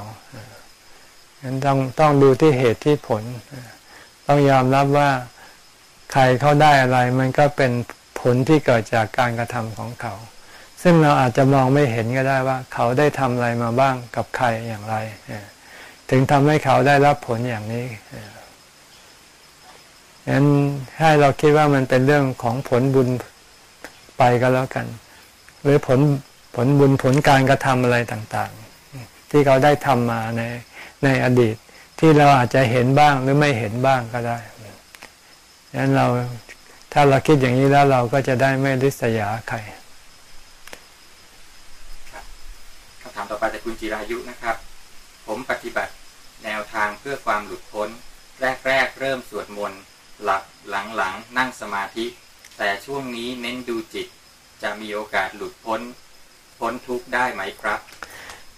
งั้นต้องต้องดูที่เหตุที่ผล ต้องยอมรับว่า ใครเขาได้อะไรมันก็เป็นผลที่เกิดจากการกระทำของเขา ซึ่งเราอาจจะมองไม่เห็นก็ได้ว่า เขาได้ทำอะไรมาบ้างกับใครอย่างไร ถึงทำให้เขาได้รับผลอย่างนี้งั้นให้เราคิดว่ามันเป็นเรื่องของผลบุญไปก็แล้วกัน หรือผลผลบุญผลการกระทำอะไรต่างๆ ที่เขาได้ทำมาในในอดีต ที่เราอาจจะเห็นบ้างหรือไม่เห็นบ้างก็ได้ ดังนั้นเราถ้าเราคิดอย่างนี้แล้วเราก็จะได้ไม่ริษยาใครคำถามต่อไปจากคุณจิรายุนะครับ ผมปฏิบัติแนวทางเพื่อความหลุดพ้น แรกๆเริ่มสวดมนต์หลับหลังๆ นั่งสมาธิ แต่ช่วงนี้เน้นดูจิต จะมีโอกาสหลุดพ้น พ้นทุกข์ได้ไหมครับ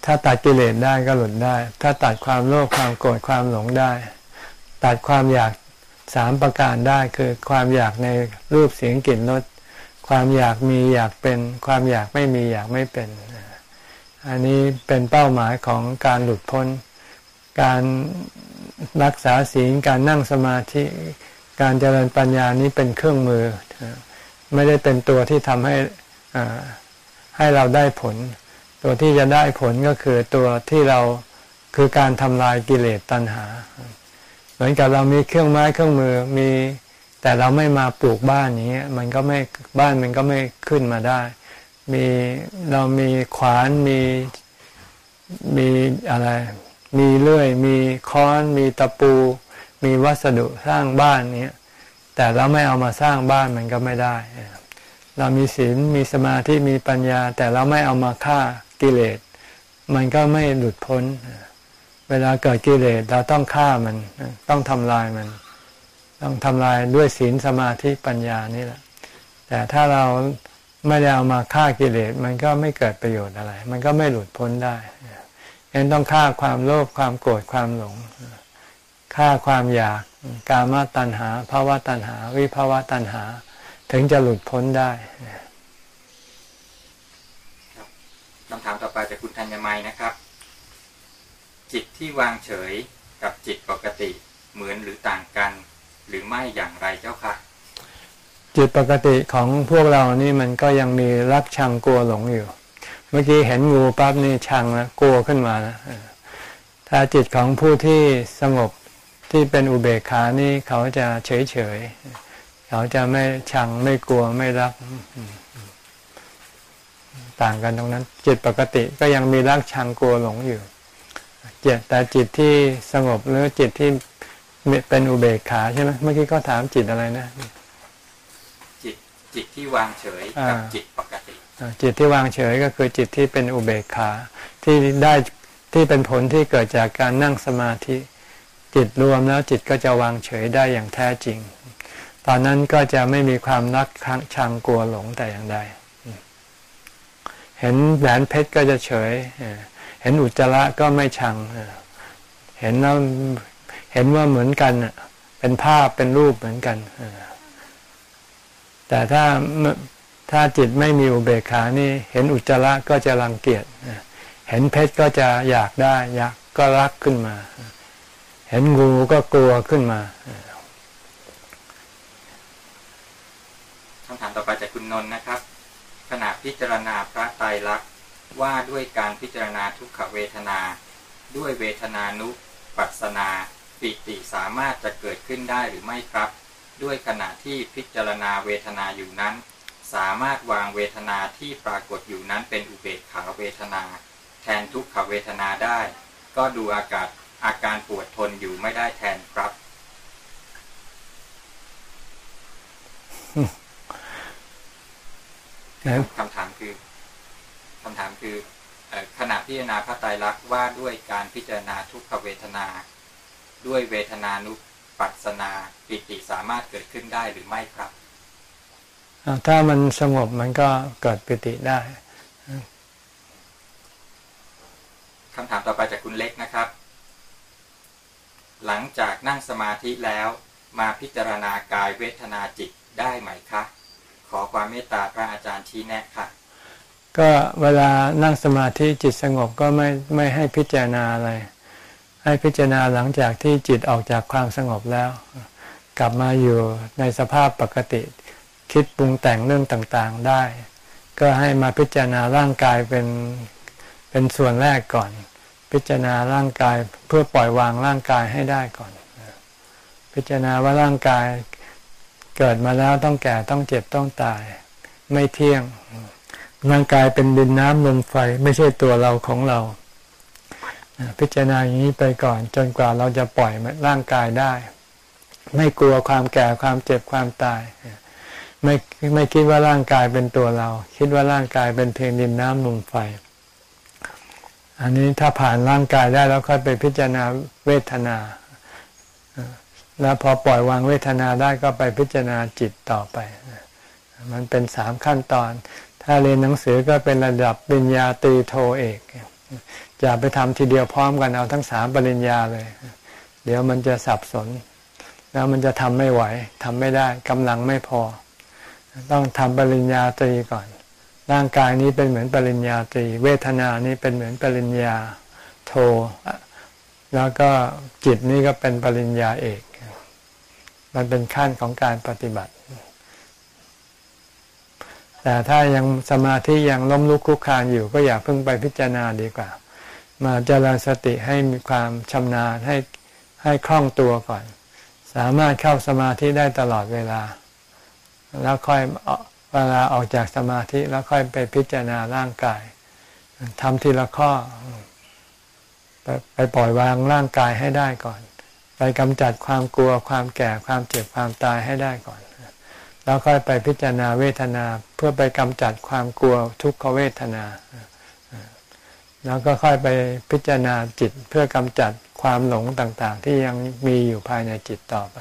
ถ้าตัดกิเลสได้ก็หลุดได้ ถ้าตัดความโลภความโกรธความหลงได้ ตัดความอยาก สามประการได้คือความอยากในรูปเสียงกลิ่นรสความอยากมีอยากเป็นความอยากไม่มีอยากไม่เป็น อันนี้เป็นเป้าหมายของการหลุดพ้น การรักษาศีลการนั่งสมาธิการเจริญปัญญานี้เป็นเครื่องมือ ไม่ได้เป็นตัวที่ทำให้ให้เราได้ผล ตัวที่จะได้ผลก็คือตัวที่เราคือการทำลายกิเลสตัณหา เหมือนกับเรามีเครื่องไม้เครื่องมือมีแต่เราไม่มาปลูกบ้านอย่างเงี้ยมันก็ไม่บ้านมันก็ไม่ขึ้นมาได้ มีเรามีขวานมีมีอะไร มีเลื่อย มีค้อนมีตะปู มีวัสดุสร้างบ้านเนี้ยแต่เราไม่เอามาสร้างบ้านมันก็ไม่ได้ เรามีศีลมีสมาธิมีปัญญา แต่เราไม่เอามาฆ่ากิเลส มันก็ไม่หลุดพ้นเเวลาเกิดกิเลสเราต้องฆ่ามัน ต้องทำลายมัน ต้องทำลายด้วยศีลสมาธิปัญญานี่แหละ แต่ถ้าเราไม่ได้เอามาฆ่ากิเลสมันก็ไม่เกิดประโยชน์อะไร มันก็ไม่หลุดพ้นได้ยังต้องฆ่าความโลภความโกรธความหลงฆ่าความอยากกามาตัณหาภาวะตัณหา วิภาวะตัณหา ถึงจะหลุดพ้นได้คำถามต่อไปจากคุณธัญมัยนะครับ จิตที่วางเฉยกับจิตปกติเหมือนหรือต่างกัน หรือไม่อย่างไรเจ้าคะจิตปกติของพวกเรานี่มันก็ยังมีรักชังกลัวหลงอยู่ เมื่อกี้เห็นงูปั๊บนี่ชังแล้วกลัวขึ้นมานะถ้าจิตของผู้ที่สงบที่เป็นอุเบกขานี่เขาจะเฉยเฉยเขาจะไม่ชังไม่กลัวไม่รัก ต่างกันตรงนั้น จิตปกติก็ยังมีรักชังกลัวหลงอยู่ จิตแต่จิตที่สงบหรือจิตที่เป็นอุเบกขาใช่ไหมเมื่อกี้ก็ถามจิตอะไรนะ จิตจิตที่วางเฉยกับจิตปกติจิตที่วางเฉยก็คือจิตที่เป็นอุเบกขาที่ได้ที่เป็นผลที่เกิดจากการนั่งสมาธิ จิตรวมแล้วจิตก็จะวางเฉยได้อย่างแท้จริง ตอนนั้นก็จะไม่มีความรักชังกลัวหลงแต่อย่างใดเห็นแหวนเพชรก็จะเฉย เห็นอุจจาระก็ไม่ชัง เห็นแล้วเห็นว่าเหมือนกันเป็นภาพเป็นรูปเหมือนกันแต่ถ้าถ้าจิตไม่มีอุเบกขานี่ เห็นอุจจาระก็จะรังเกียจเห็นเพชรก็จะอยากได้ อยากก็รักขึ้นมา เห็นงูก็กลัวขึ้นมาคำถามต่อไปจากคุณนนท์นะครับ ขณะพิจารณาพระไตรลักษณ์ ว่าด้วยการพิจารณาทุกขเวทนา ด้วยเวทนานุปัสนา ปิติสามารถจะเกิดขึ้นได้หรือไม่ครับ ด้วยขณะที่พิจารณาเวทนาอยู่นั้น สามารถวางเวทนาที่ปรากฏอยู่นั้นเป็นอุเบกขาเวทนา แทนทุกขเวทนาได้ ก็ดูอากาศอาการปวดทนอยู่ไม่ได้แทนครับ คำถามคือ คำถามคือขณะพิจารณาพระไตรลักษณ์ว่าด้วยการพิจารณาทุกขเวทนา ด้วยเวทนานุปัสนาปิติสามารถเกิดขึ้นได้หรือไม่ครับ ถ้ามันสงบมันก็เกิดปิติได้คำถามต่อไปจากคุณเล็กนะครับ หลังจากนั่งสมาธิแล้วมาพิจารณากายเวทนาจิตได้ไหมคะ ขอความเมตตาพระอาจารย์ชี้แนะค่ะ ก็เวลานั่งสมาธิจิตสงบก็ไม่ไม่ให้พิจารณาอะไร ให้พิจารณาหลังจากที่จิตออกจากความสงบแล้ว กลับมาอยู่ในสภาพปกติ คิดปรุงแต่งเรื่องต่างๆได้ ก็ให้มาพิจารณาร่างกายเป็นเป็นส่วนแรกก่อน พิจารณาร่างกายเพื่อปล่อยวางร่างกายให้ได้ก่อน พิจารณาว่าร่างกายเกิดมาแล้วต้องแก่ต้องเจ็บต้องตาย ไม่เที่ยง ร่างกายเป็นดินน้ำลมไฟไม่ใช่ตัวเราของเรา พิจารณาอย่างนี้ไปก่อน จนกว่าเราจะปล่อยร่างกายได้ ไม่กลัวความแก่ความเจ็บความตาย ไม่ไม่คิดว่าร่างกายเป็นตัวเรา คิดว่าร่างกายเป็นเพียงดินน้ำลมไฟ อันนี้ถ้าผ่านร่างกายได้แล้วค่อยไปพิจารณาเวทนา แล้วพอปล่อยวางเวทนาได้ก็ไปพิจารณาจิตต่อไป มันเป็นสามขั้นตอน ถ้าเรียนหนังสือก็เป็นระดับปริญญาตรีโทเอกอย่าไปทำทีเดียวพร้อมกันเอาทั้งสามปริญญาเลย เดี๋ยวมันจะสับสน แล้วมันจะทำไม่ไหวทำไม่ได้กำลังไม่พอ ต้องทำปริญญาตรีก่อน ร่างกายนี้เป็นเหมือนปริญญาตรี เวทนานี้เป็นเหมือนปริญญาโท แล้วก็จิตนี้ก็เป็นปริญญาเอก มันเป็นขั้นของการปฏิบัติ แต่ถ้ายังสมาธิยังล้มลุกคุกคานอยู่ก็อย่าเพิ่งไปพิจารณาดีกว่า มาเจริญสติให้มีความชำนาญให้ให้คล่องตัวก่อน สามารถเข้าสมาธิได้ตลอดเวลา แล้วค่อยเวลาออกจากสมาธิแล้วค่อยไปพิจารณาร่างกายทำทีละข้อ ไปไปปล่อยวางร่างกายให้ได้ก่อน ไปกำจัดความกลัวความแก่ความเจ็บความตายให้ได้ก่อน แล้วค่อยไปพิจารณาเวทนาเพื่อไปกำจัดความกลัวทุกขเวทนา แล้วก็ค่อยไปพิจารณาจิตเพื่อกำจัดความหลงต่างๆ ที่ยังมีอยู่ภายในจิตต่อไป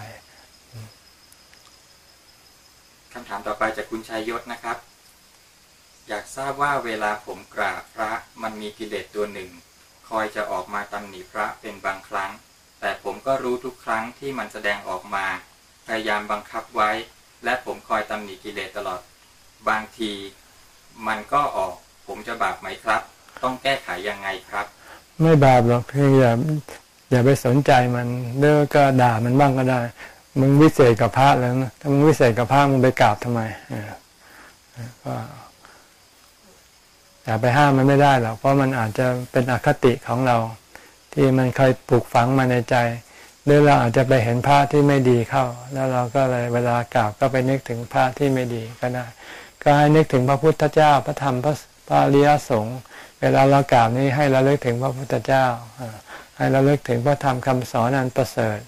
คำถามต่อไปจากคุณชัยยศนะครับ อยากทราบว่าเวลาผมกราบพระมันมีกิเลสตัวหนึ่ง คอยจะออกมาตำหนิพระเป็นบางครั้ง แต่ผมก็รู้ทุกครั้งที่มันแสดงออกมา พยายามบังคับไว้ และผมคอยตำหนิกิเลสตลอด บางทีมันก็ออก ผมจะบาปไหมครับ ต้องแก้ไขยังไงครับ ไม่บาปหรอกเพียงอย่าอย่าไปสนใจมันเลือกก็ด่ามันบ้างก็ได้ มึงวิเศษกับพระแล้วนะถ้ามึงวิเศษกับพระมึงไปกราบทำไมก็อย่าไปห้ามมันไม่ได้หรอกเพราะมันอาจจะเป็นอคติของเรา ที่มันเคยปลูกฝังมาในใจ หรือเราอาจจะไปเห็นพระที่ไม่ดีเข้า แล้วเราก็เลยเวลากราบก็ไปนึกถึงพระที่ไม่ดีก็ได้ก็ให้นึกถึงพระพุทธเจ้าพระธรรมพระพระริยสงฆ์เวลาเรากราบนี้ให้เราเลิกถึงพระพุทธเจ้า ให้เราเลิกถึงพระธรรมคำสอนอันประเสริฐ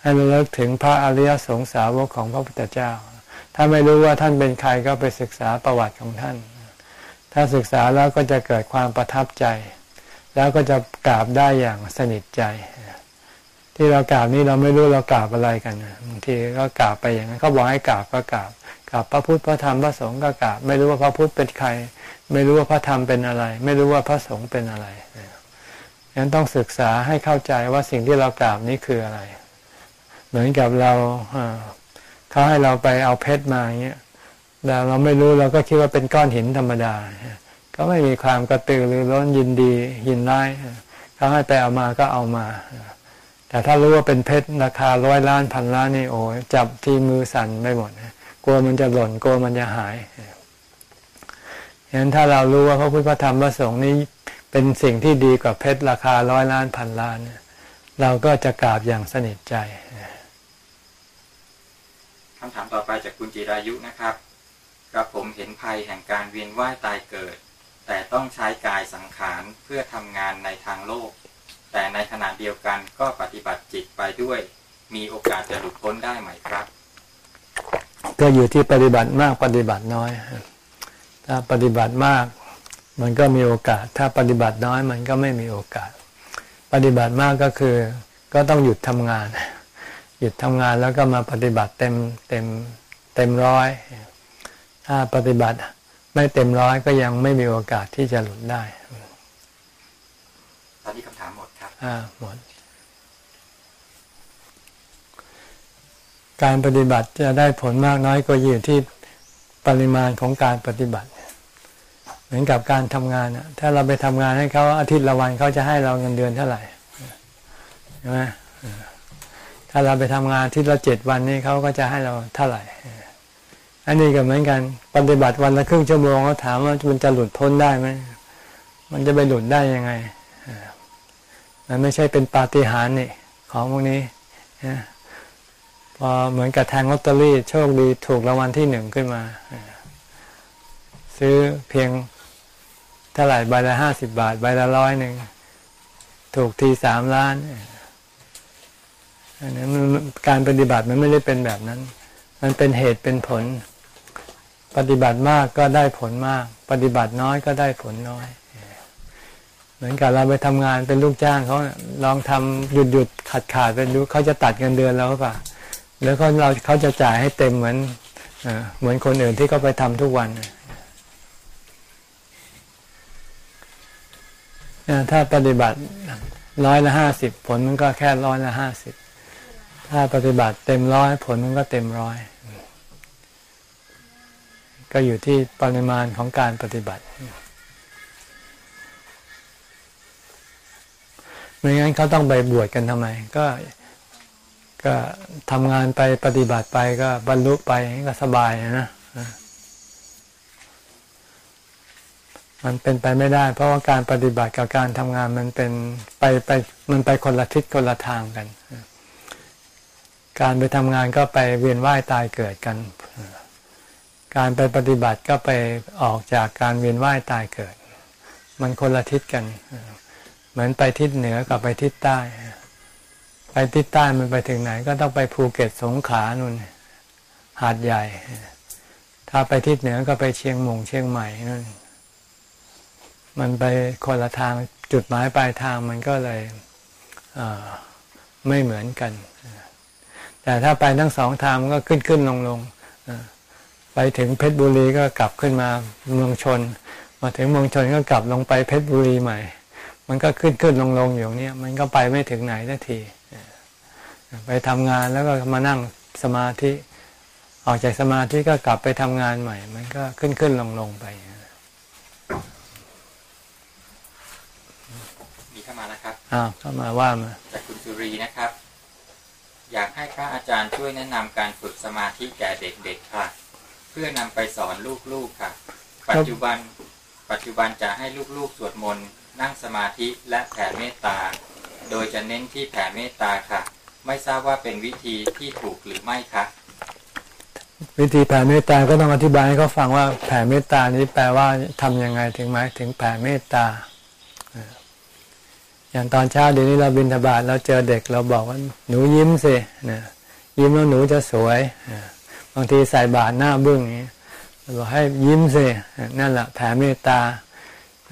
ให้เราเลิกถึงพระอริยสงสาวกของพระพุทธเจ้า ถ้าไม่รู้ว่าท่านเป็นใครก็ไปศึกษาประวัติของท่าน ถ้าศึกษาแล้วก็จะเกิดความประทับใจ แล้วก็จะกราบได้อย่างสนิทใจ ที่เรากราบนี่เราไม่รู้เรากราบอะไรกันบางทีก็กราบไปอย่างนั้นเขาบอกให้กราบก็กราบกราบพระพุทธพระธรรมพระสงฆ์ก็กราบ ไม่รู้ว่าพระพุทธเป็นใคร ไม่รู้ว่าพระธรรมเป็นอะไร ไม่รู้ว่าพระสงฆ์เป็นอะไรฉะนั้นต้องศึกษาให้เข้าใจว่าสิ่งที่เรากราบนี้คืออะไร เหมือนกับเราเขาให้เราไปเอาเพชรมาอย่างเงี้ยแต่เราไม่รู้เราก็คิดว่าเป็นก้อนหินธรรมดา ก็ไม่มีความกระตือรือร้นยินดียินร้ายเขาให้ไปเอามาก็เอามา แต่ถ้ารู้ว่าเป็นเพชรราคาร้อยล้านพันล้านนี่โอ้ยจับที่มือสั่นไม่หมดกลัวมันจะหล่นกลัวมันจะหายฉะนั้นถ้าเรารู้ว่าพระพุทธธรรมพระสงฆ์นี้เป็นสิ่งที่ดีกว่าเพชรราคาร้อยล้านพันล้าน เราก็จะกราบอย่างสนิทใจคำถามต่อไปจากคุณจิรายุนะครับกระผมเห็นภัยแห่งการเวียนว่ายตายเกิด แต่ต้องใช้กายสังขารเพื่อทำงานในทางโลก แต่ในขณะเดียวกันก็ปฏิบัติจิตไปด้วย มีโอกาสจะหลุดพ้นได้ไหมครับ ก็อยู่ที่ปฏิบัติมากปฏิบัติน้อย ถ้าปฏิบัติมากมันก็มีโอกาส ถ้าปฏิบัติน้อยมันก็ไม่มีโอกาส ปฏิบัติมากก็คือ ก็ต้องหยุดทำงาน หยุดทำงานแล้วก็มาปฏิบัติเต็มเต็มเต็มร้อย ถ้าปฏิบัติไม่เต็มร้อยก็ยังไม่มีโอกาสที่จะหลุดได้ตอนนี้ค อ่าหมด การปฏิบัติจะได้ผลมากน้อยก็อยู่ที่ปริมาณของการปฏิบัติ เหมือนกับการทำงานถ้าเราไปทำงานให้เขาอาทิตย์ละวันเขาจะให้เราเงินเดือนเท่าไหร่ใช่ไหมถ้าเราไปทำงานที่ละเจ็ดวันนี้เขาก็จะให้เราเท่าไหร่ อันนี้ก็เหมือนกันปฏิบัติวันละครึ่งชั่วโมงเขาถามว่ามันจะหลุดพ้นได้ไหมมันจะไปหลุดได้ยังไง มันไม่ใช่เป็นปาฏิหาริย์นี่ของพวกนี้พอเหมือนกับแทงลอตเตอรี่โชคดีถูกรางวัลที่หนึ่งขึ้นมา ซื้อเพียงเท่าไหร่ใบละห้าสิบบาท ใบละร้อยหนึ่งถูกทีสามล้านอันนั้นการปฏิบัติมันไม่ได้เป็นแบบนั้น มันเป็นเหตุเป็นผล ปฏิบัติมากก็ได้ผลมาก ปฏิบัติน้อยก็ได้ผลน้อย เหมือนกับเราไปทำงานเป็นลูกจ้างเขาลองทำหยุดหยุดขาดขาดไปดูเขาจะตัดเงินเดือนเราป่ะแล้วเขาเราเขาจะจ่ายให้เต็มเหมือนเหมือนคนอื่นที่เขาไปทำทุกวันถ้าปฏิบัติร้อยละห้าสิบผลมันก็แค่ร้อยละห้าสิบถ้าปฏิบัติเต็มร้อยผลมันก็เต็มร้อยก็อยู่ที่ปริมาณของการปฏิบัติ ไม่งั้นเขาต้องไปบวชกันทำไม ก็ก็ทำงานไปปฏิบัติไปก็บรรลุไปก็สบายนะมันเป็นไปไม่ได้ เพราะว่าการปฏิบัติกับการทำงานมันเป็นไปไปมันไปคนละทิศคนละทางกัน การไปทำงานก็ไปเวียนว่ายตายเกิดกัน การไปปฏิบัติก็ไปออกจากการเวียนว่ายตายเกิด มันคนละทิศกัน เหมือนไปทิศเหนือกับไปทิศใต้ ไปทิศใต้มันไปถึงไหน ก็ต้องไปภูเก็ตสงขลานุ่นหาดใหญ่ ถ้าไปทิศเหนือก็ไปเชียงมงเชียงใหม่นั่นมันไปคนละทางจุดหมายปลายทางมันก็เลยไม่เหมือนกัน แต่ถ้าไปทั้งสองทางก็ขึ้นขึ้นลงลงไปถึงเพชรบุรีก็กลับขึ้นมาเมืองชน มาถึงเมืองชนก็กลับลงไปเพชรบุรีใหม่ มันก็ขึ้นขึ้นลงลงอยู่เนี้ยมันก็ไปไม่ถึงไหนสักที ไปทำงานแล้วก็มานั่งสมาธิ ออกจากสมาธิก็กลับไปทำงานใหม่ มันก็ขึ้นขึ้นลงลงไปเข้ามานะครับ อ้าวเข้ามาว่ามา จากคุณสุรีนะครับ อยากให้พระอาจารย์ช่วยแนะนำการฝึกสมาธิแก่เด็กๆค่ะ เพื่อนำไปสอนลูกๆค่ะ ปัจจุบันปัจจุบันจะให้ลูกๆสวดมนต์ นั่งสมาธิและแผ่เมตตา โดยจะเน้นที่แผ่เมตตาค่ะ ไม่ทราบว่าเป็นวิธีที่ถูกหรือไม่คะ วิธีแผ่เมตตาก็ต้องอธิบายให้เขาฟังว่าแผ่เมตตานี้แปลว่าทํำยังไงถึงหมายถึงแผ่เมตตา อย่างตอนเช้าเดี๋ยวนี้เราบินทบาทเราเจอเด็กเราบอกว่าหนูยิ้มสินะยิ้มแล้วหนูจะสวยบางทีใส่บาทหน้าบึ้งนี้เราบอกให้ยิ้มสินั่นแหละแผ่เมตตา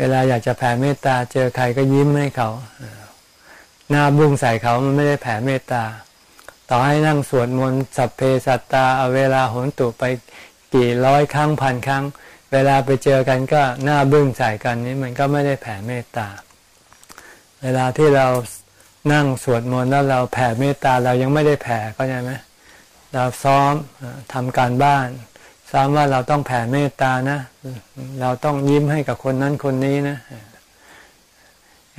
เวลาอยากจะแผ่เมตตาเจอใครก็ยิ้มให้เขาหน้าบึ้งใส่เขามันไม่ได้แผ่เมตตา ต่อให้นั่งสวดมนต์สัพเพสัตตาเอาเวลาหนตุไปกี่ร้อยครั้งพันครั้ง เวลาไปเจอกันก็หน้าบึ้งใส่กันนี้มันก็ไม่ได้แผ่เมตตา เวลาที่เรานั่งสวดมนต์แล้วเราแผ่เมตตาเรายังไม่ได้แผ่ก็ใช่ไหมเราซ้อมทำการบ้าน ซ้อมว่าเราต้องแผ่เมตตานะ เราต้องยิ้มให้กับคนนั้นคนนี้นะ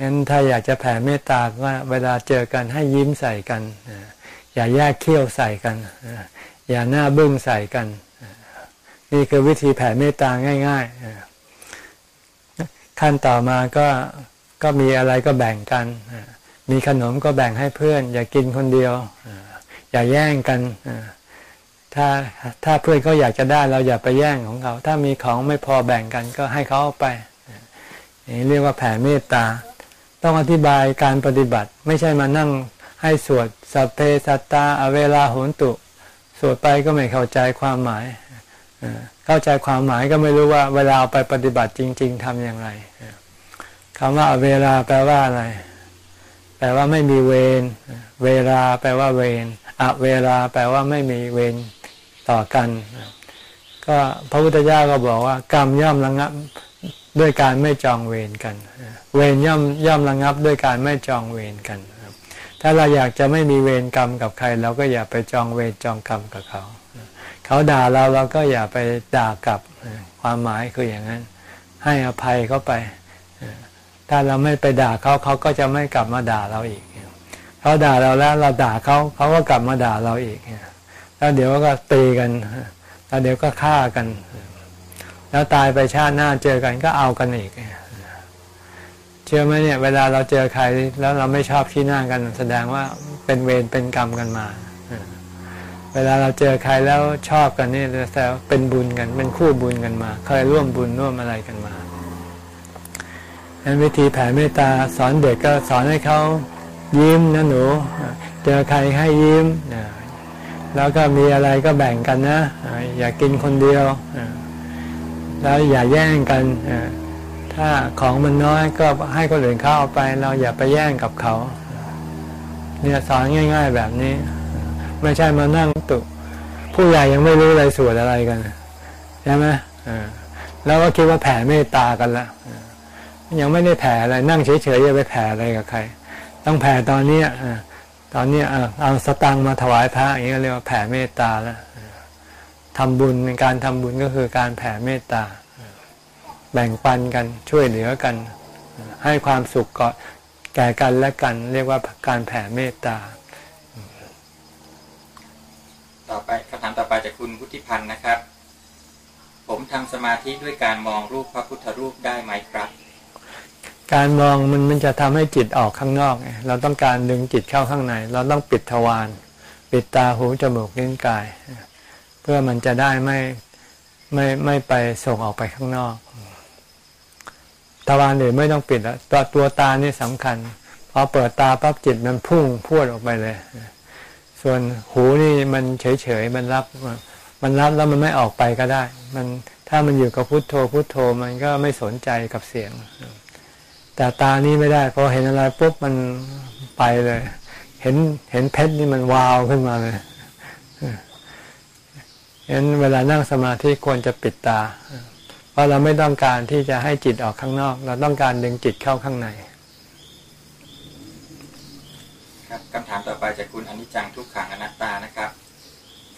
งั้นถ้าอยากจะแผ่เมตตาก็เวลาเจอกันให้ยิ้มใส่กัน อย่าแยกเขี้ยวใส่กัน อย่าหน้าบึ้งใส่กัน นี่คือวิธีแผ่เมตตาง่ายๆ ขั้นต่อมาก็ก็มีอะไรก็แบ่งกัน มีขนมก็แบ่งให้เพื่อน อย่ากินคนเดียว อย่าแย่งกัน ถ้าถ้าเพื่อนเขาอยากจะได้เราอย่าไปแย่งของเขา ถ้ามีของไม่พอแบ่งกันก็ให้เขาเอาไปนี่เรียกว่าแผ่เมตตา ต้องอธิบายการปฏิบัติ ไม่ใช่มานั่งให้สวดสัพเพสัตตาอเวลาโหนตุ สวดไปก็ไม่เข้าใจความหมายเข้าใจความหมายก็ไม่รู้ว่า เวลาเอาไปปฏิบัติจริง ๆทำอย่างไรคำว่าเวลาแปลว่าอะไร แปลว่าไม่มีเวรเวลาแปลว่าเวรอเวลาแปลว่าไม่มีเวร ต่อกัน ก็พระพุทธเจ้าก็บอกว่ากรรมย่อมระงับด้วยการไม่จองเวรกัน เวรย่อมย่อมระงับด้วยการไม่จองเวรกัน ถ้าเราอยากจะไม่มีเวรกรรมกับใครเราก็อย่าไปจองเวรจองกรรมกับเขา เขาด่าเราเราก็อย่าไปด่ากลับ ความหมายคืออย่างนั้น ให้อภัยเขาไป ถ้าเราไม่ไปด่าเขาเขาก็จะไม่กลับมาด่าเราอีก เขาด่าเราแล้วเราด่าเขาเขาก็กลับมาด่าเราอีก แล้วเดี๋ยวก็ตีกัน แล้วเดี๋ยวก็ฆ่ากัน แล้วตายไปชาติหน้าเจอกันก็เอากันอีก เชื่อไหมเนี่ย เวลาเราเจอใครแล้วเราไม่ชอบขี้หน้ากัน แสดงว่าเป็นเวรเป็นกรรมกันมา เวลาเราเจอใครแล้วชอบกันนี่แต่เป็นบุญกัน เป็นคู่บุญกันมา เคยร่วมบุญร่วมอะไรกันมานั้นวิธีแผ่เมตตาสอนเด็กก็สอนให้เขายิ้มนะหนู เจอใครให้ยิ้ม แล้วก็มีอะไรก็แบ่งกันนะ อย่ากินคนเดียว แล้วอย่าแย่งกัน ถ้าของมันน้อยก็ให้คนอื่นเข้าเอาไป เราอย่าไปแย่งกับเขา เนี่ยสอนง่าย ๆ แบบนี้ ไม่ใช่มานั่งตุ ผู้ใหญ่ยังไม่รู้อะไรสวดอะไรกันใช่ไหมแล้วก็คิดว่าแผ่เมตตากันละยังไม่ได้แผ่อะไรนั่งเฉยๆจะไปแผ่อะไรกับใคร ต้องแผ่ตอนนี้ ตอนนี้เอาสตังมาถวายพระอย่างนี้เรียกว่าแผ่เมตตาแล้วทำบุญในการทำบุญก็คือการแผ่เมตตา แบ่งปันกันช่วยเหลือกัน ให้ความสุขก่อแก่กันและกัน เรียกว่าการแผ่เมตตา ต่อไปคำถามต่อไปจากคุณพุทธิพันธ์นะครับ ผมทำสมาธิด้วยการมองรูปพระพุทธรูปได้ไหมครับ การมองมันมันจะทำให้จิตออกข้างนอกเราต้องการดึงจิตเข้าข้างใน เราต้องปิดทวารปิดตาหูจมูกลิ้นกาย เพื่อมันจะได้ไม่ไม่ไม่ไปส่งออกไปข้างนอกทวารอื่นไม่ต้องปิดแล้วตัวตัวตานี่สำคัญพอเปิดตาปั๊บจิตมันพุ่งพูดออกไปเลย ส่วนหูนี่มันเฉยเฉยมันรับ มันรับแล้วมันไม่ออกไปก็ได้ มันถ้ามันอยู่กับพุโทโธพุโทโธมันก็ไม่สนใจกับเสียง แต่ตานี้ไม่ได้พอเห็นอะไรปุ๊บมันไปเลย เห็นเห็นเพชรนี่มันวาวขึ้นมาเลยเห็นเวลานั่งสมาธิควรจะปิดตา เพราะเราไม่ต้องการที่จะให้จิตออกข้างนอก เราต้องการดึงจิตเข้าข้างใน ครับคำถามต่อไปจากคุณอนิจจังทุกขังอนัตตานะครับ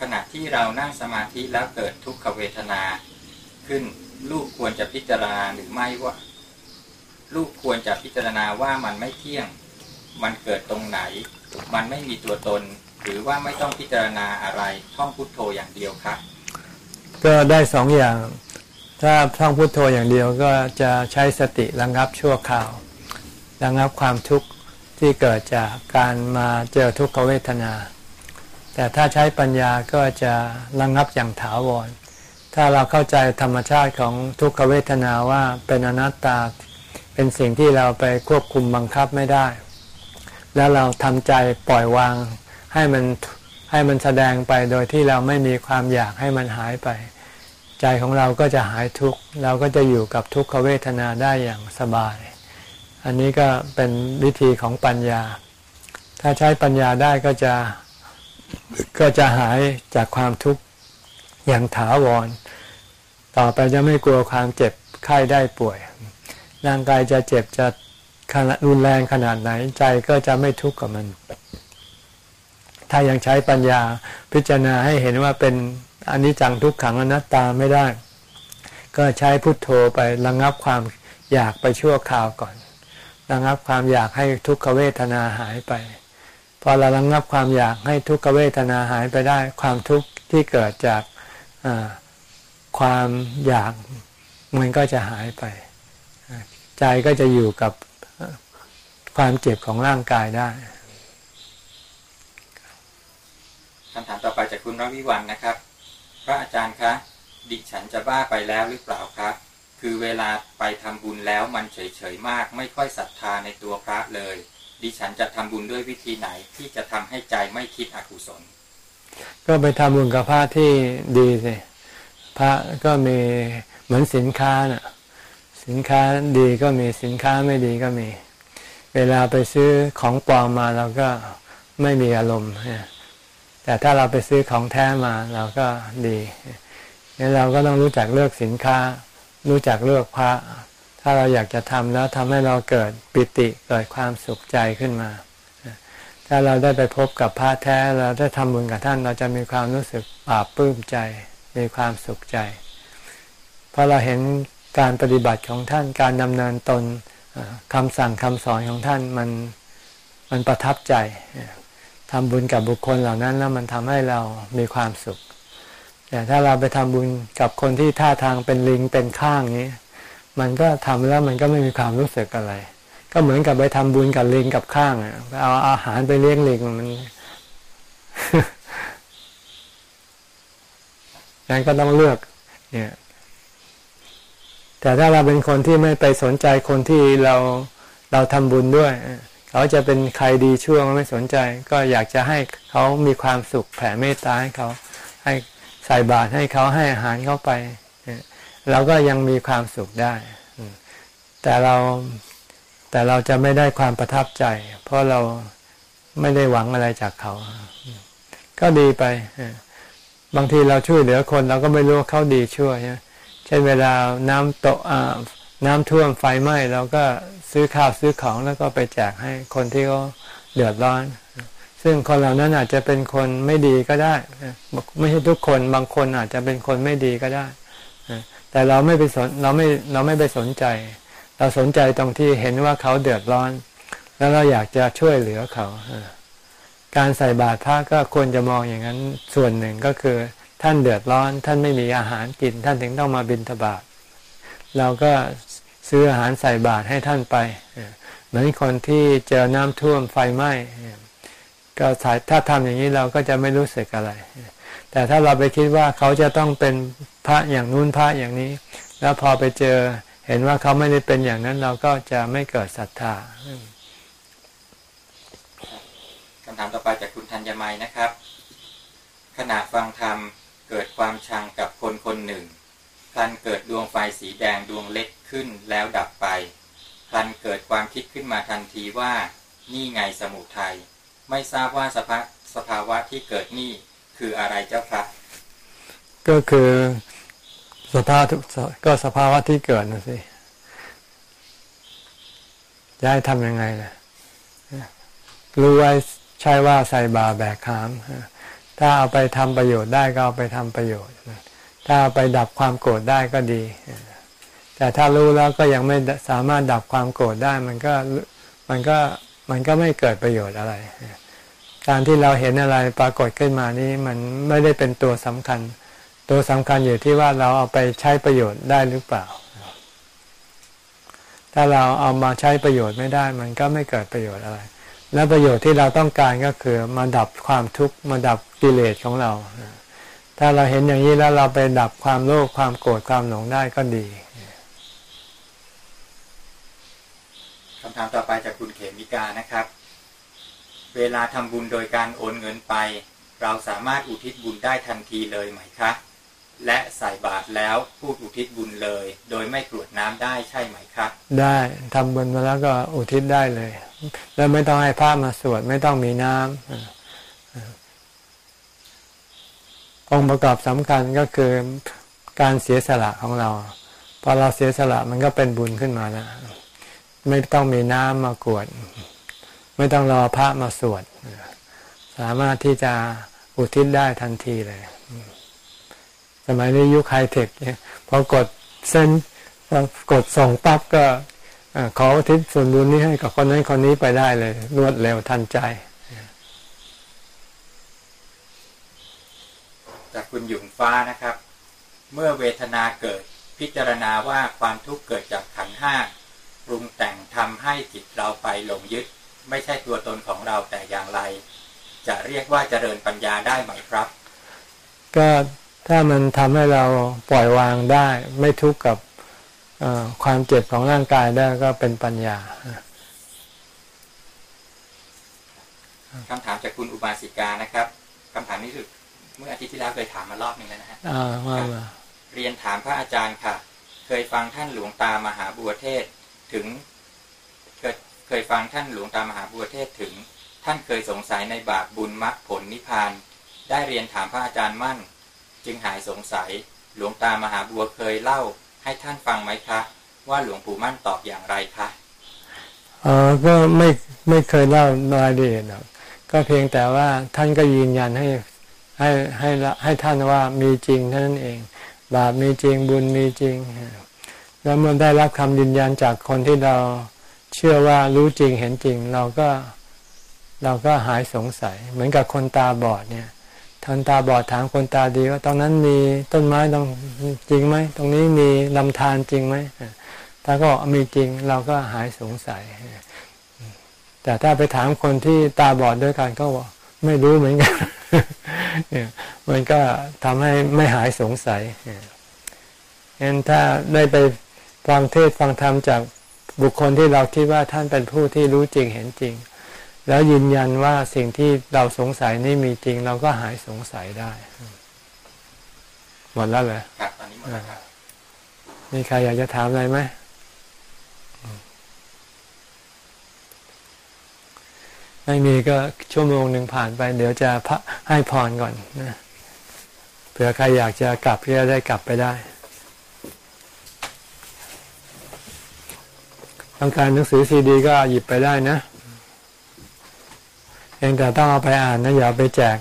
ขณะที่เรานั่งสมาธิแล้วเกิดทุกขเวทนา ขึ้นลูกควรจะพิจารณาหรือไม่ว่า ลูกควรจะพิจารณาว่ามันไม่เที่ยง มันเกิดตรงไหน มันไม่มีตัวตน หรือว่าไม่ต้องพิจารณาอะไร ท่องพุทโธอย่างเดียวครับ ก็ได้สองอย่าง ถ้าท่องพุทโธอย่างเดียวก็จะใช้สติระงับชั่วคราว ระงับความทุกข์ที่เกิดจากการมาเจอทุกขเวทนา แต่ถ้าใช้ปัญญาก็จะระงับอย่างถาวร ถ้าเราเข้าใจธรรมชาติของทุกขเวทนาว่าเป็นอนัตตา เป็นสิ่งที่เราไปควบคุมบังคับไม่ได้ แล้วเราทำใจปล่อยวางให้มันให้มันแสดงไปโดยที่เราไม่มีความอยากให้มันหายไป ใจของเราก็จะหายทุกข์เราก็จะอยู่กับทุกขเวทนาได้อย่างสบาย อันนี้ก็เป็นวิธีของปัญญา ถ้าใช้ปัญญาได้ก็จะก็จะหายจากความทุกข์อย่างถาวร ต่อไปจะไม่กลัวความเจ็บไข้ได้ป่วย ร่างกายจะเจ็บจะขนาดรุนแรงขนาดไหน ใจก็จะไม่ทุกข์กับมัน ถ้ายังใช้ปัญญาพิจารณาให้เห็นว่าเป็นอันนี้จังทุกขังอนัตตาไม่ได้ ก็ใช้พุทโธไประงับความอยากไปชั่วคราวก่อน ระงับความอยากให้ทุกขเวทนาหายไป พอเราระงับความอยากให้ทุกขเวทนาหายไปได้ ความทุกข์ที่เกิดจากความอยากมันก็จะหายไป ใจก็จะอยู่กับความเจ็บของร่างกายได้คำถามต่อไปจากคุณรวิวันนะครับ พระอาจารย์คะ ดิฉันจะบ้าไปแล้วหรือเปล่าครับ คือเวลาไปทำบุญแล้วมันเฉยๆมาก ไม่ค่อยศรัทธาในตัวพระเลย ดิฉันจะทำบุญด้วยวิธีไหนที่จะทำให้ใจไม่คิดอกุศล ก็ไปทำบุญกับพระที่ดีสิพระก็มีเหมือนสินค้านะ่ะ สินค้าดีก็มีสินค้าไม่ดีก็มี เวลาไปซื้อของปลอมมาเราก็ไม่มีอารมณ์ แต่ถ้าเราไปซื้อของแท้มาเราก็ดีนี่เราก็ต้องรู้จักเลือกสินค้า รู้จักเลือกพระ ถ้าเราอยากจะทำแล้วทำให้เราเกิดปิติเกิดความสุขใจขึ้นมา ถ้าเราได้ไปพบกับพระแท้เราได้ทำบุญกับท่าน เราจะมีความรู้สึกปราบปลื้มใจ มีความสุขใจ เพราะเราเห็น การปฏิบัติของท่านการดำเนินตนคำสั่งคำสอนของท่านมันมันประทับใจทำบุญกับบุคคลเหล่านั้นแล้วมันทำให้เรามีความสุข แต่ถ้าเราไปทำบุญกับคนที่ท่าทางเป็นลิงเป็นข้างนี้ มันก็ทำแล้วมันก็ไม่มีความรู้สึกอะไร ก็เหมือนกับไปทำบุญกับลิงกับข้างเอาอาหารไปเลี้ยงลิงมันนั้นก็ต้องเลือกเนี่ย แต่ถ้าเราเป็นคนที่ไม่ไปสนใจคนที่เราเราทำบุญด้วย เขาจะเป็นใครดีชั่วไม่สนใจ ก็อยากจะให้เขามีความสุขแผ่เมตตาให้เขาให้ใส่บาตรให้เขาให้อาหารเขาไปเราก็ยังมีความสุขได้ แต่เราแต่เราจะไม่ได้ความประทับใจ เพราะเราไม่ได้หวังอะไรจากเขา ก็ดีไป บางทีเราช่วยเหลือคนเราก็ไม่รู้เขาดีช่วย เช่นเวลาน้ำตกน้ำท่วมไฟไหม้เราก็ซื้อข้าวซื้อของแล้วก็ไปแจกให้คนที่เขาเดือดร้อน ซึ่งคนเหล่านั้นอาจจะเป็นคนไม่ดีก็ได้ ไม่ใช่ทุกคนบางคนอาจจะเป็นคนไม่ดีก็ได้ แต่เราไม่ไปสนเราไม่เราไม่ไปสนใจ เราสนใจตรงที่เห็นว่าเขาเดือดร้อน แล้วเราอยากจะช่วยเหลือเขา การใส่บาตรพระก็ควรจะมองอย่างนั้นส่วนหนึ่งก็คือ ท่านเดือดร้อน ท่านไม่มีอาหารกิน ท่านถึงต้องมาบิณฑบาตเราก็ซื้ออาหารใส่บาตรให้ท่านไป เหมือนคนที่เจอน้ำท่วมไฟไหม้ก็ถ้าทำอย่างนี้เราก็จะไม่รู้สึกอะไร แต่ถ้าเราไปคิดว่าเขาจะต้องเป็นพระอย่างนู้นพระอย่างนี้ แล้วพอไปเจอเห็นว่าเขาไม่ได้เป็นอย่างนั้นเราก็จะไม่เกิดศรัทธาคำถามต่อไปจากคุณธัญมัยนะครับ ขณะฟังธรรม เกิดความชังกับคนคนหนึ่งพลันเกิดดวงไฟสีแดงดวงเล็กขึ้นแล้วดับไปพลันเกิดความคิดขึ้นมาทันทีว่า นี่ไงสมุทัยไม่ทราบว่าสภาสภาวะที่เกิดนี่คืออะไรเจ้าคะก็คือสภาพก็สภาวะที่เกิดนะสิจะให้ทำยังไงล่ะรู้ไว้ใช่ว่าใส่บาแบกขาม ถ้าเอาไปทำประโยชน์ได้ก็เอาไปทำประโยชน์ ถ้าาไปดับความโกรธได้ก็ดี แต่ถ้ารู้แล้วก็ยังไม่สามารถดับความโกรธได้มันก็มันก็มันก็ไม่เกิดประโยชน์อะไร การที่เราเห็นอะไรปรากฏขึ้นมานี้มันไม่ได้เป็นตัวสำคัญ ตัวสำคัญอยู่ที่ว่าเราเอาไปใช้ประโยชน์ได้หรือเปล่า ถ้าเราเอามาใช้ประโยชน์ไม่ได้ มันก็ไม่เกิดประโยชน์อะไร และประโยชน์ที่เราต้องการก็คือมาดับความทุกข์มาดับกิเลสของเรา ถ้าเราเห็นอย่างนี้แล้วเราไปดับความโลภความโกรธความหลงได้ก็ดีคำถามต่อไปจากคุณเขมิกานะครับ เวลาทำบุญโดยการโอนเงินไป เราสามารถอุทิศบุญได้ทันทีเลยไหมคะ และใส่บาตรแล้วพูดอุทิศบุญเลย โดยไม่กรวดน้ำได้ใช่ไหมครับได้ทำบุญมาแล้วก็อุทิศได้เลย แล้วไม่ต้องให้พระมาสวด ไม่ต้องมีน้ำองค์ประกอบสำคัญก็คือการเสียสละของเรา พอเราเสียสละมันก็เป็นบุญขึ้นมาแล้วไม่ต้องมีน้ำมากวด ไม่ต้องรอพระมาสวด สามารถที่จะอุทิศได้ทันทีเลย สมัยนี้ยุคไฮเทคพอกดเส้นกดส่งปั๊บก็ ขออุทิศส่วนบุญนี้ให้กับคนนั้นคนนี้ไปได้เลย รวดเร็วทันใจ จากคุณหยุงฟ้านะครับ เมื่อเวทนาเกิดพิจารณาว่าความทุกข์เกิดจากขันห้าปรุงแต่งทำให้จิตเราไปหลงยึด ไม่ใช่ตัวตนของเราแต่อย่างไร จะเรียกว่าเจริญปัญญาได้ไหมครับ ก็ถ้ามันทำให้เราปล่อยวางได้ ไม่ทุกข์กับ ความเจ็บของร่างกายได้ก็เป็นปัญญาคำถามจากคุณอุบาสิกานะครับคำถามนี้คือเมื่ออาทิตย์ที่แล้วเคยถามมารอบหนึ่งแล้วนะฮะเรียนถามพระอาจารย์ค่ะ เคยฟังท่านหลวงตามหาบัวเทศถึงเคยฟังท่านหลวงตามหาบัวเทศถึง ท่านเคยสงสัยในบาปบุญมรรคผลนิพพาน ได้เรียนถามพระอาจารย์มั่น จึงหายสงสัย หลวงตามหาบัวเคยเล่า ให้ท่านฟังไหมคะ ว่าหลวงปู่มั่นตอบอย่างไรคะเออก็ไม่ไม่เคยเล่ารายละเอียดหรอกก็เพียงแต่ว่าท่านก็ยืนยันให้ให้ให้ให้ท่านว่ามีจริงเท่านั้นเอง บาปมีจริงบุญมีจริง แล้วเมื่อได้รับคำยืนยันจากคนที่เราเชื่อว่ารู้จริงเห็นจริง เราก็เราก็หายสงสัย เหมือนกับคนตาบอดเนี่ย ทนตาบอดถามคนตาดีว่าตรงนั้นมีต้นไม้ตรงจริงไหมตรงนี้มีลำธารจริงไหมถ้าก็มีจริงเราก็หายสงสัย แต่ถ้าไปถามคนที่ตาบอดด้วยกันก็บอกไม่รู้เหมือนกันเนี่ยมันก็ทำให้ไม่หายสงสัยงั้นถ้าได้ไปฟังเทศฟังธรรมจากบุคคลที่เราคิดว่าท่านเป็นผู้ที่รู้จริงเห็นจริง แล้วยืนยันว่าสิ่งที่เราสงสัยนี่มีจริง เราก็หายสงสัยได้ หมดแล้วเหรอครับตอนนี้หมดแล้วครับมีใครอยากจะถามอะไรไหมไม่มีก็ชั่วโมงหนึ่งผ่านไป เดี๋ยวจะพระให้พรก่อนนะเผื่อใครอยากจะกลับก็จะได้กลับไปได้ ต้องการหนังสือซีดี ก็หยิบไปได้นะ เองแต่ต้องเอาไปอ่านนะอย่าเอาไปแจก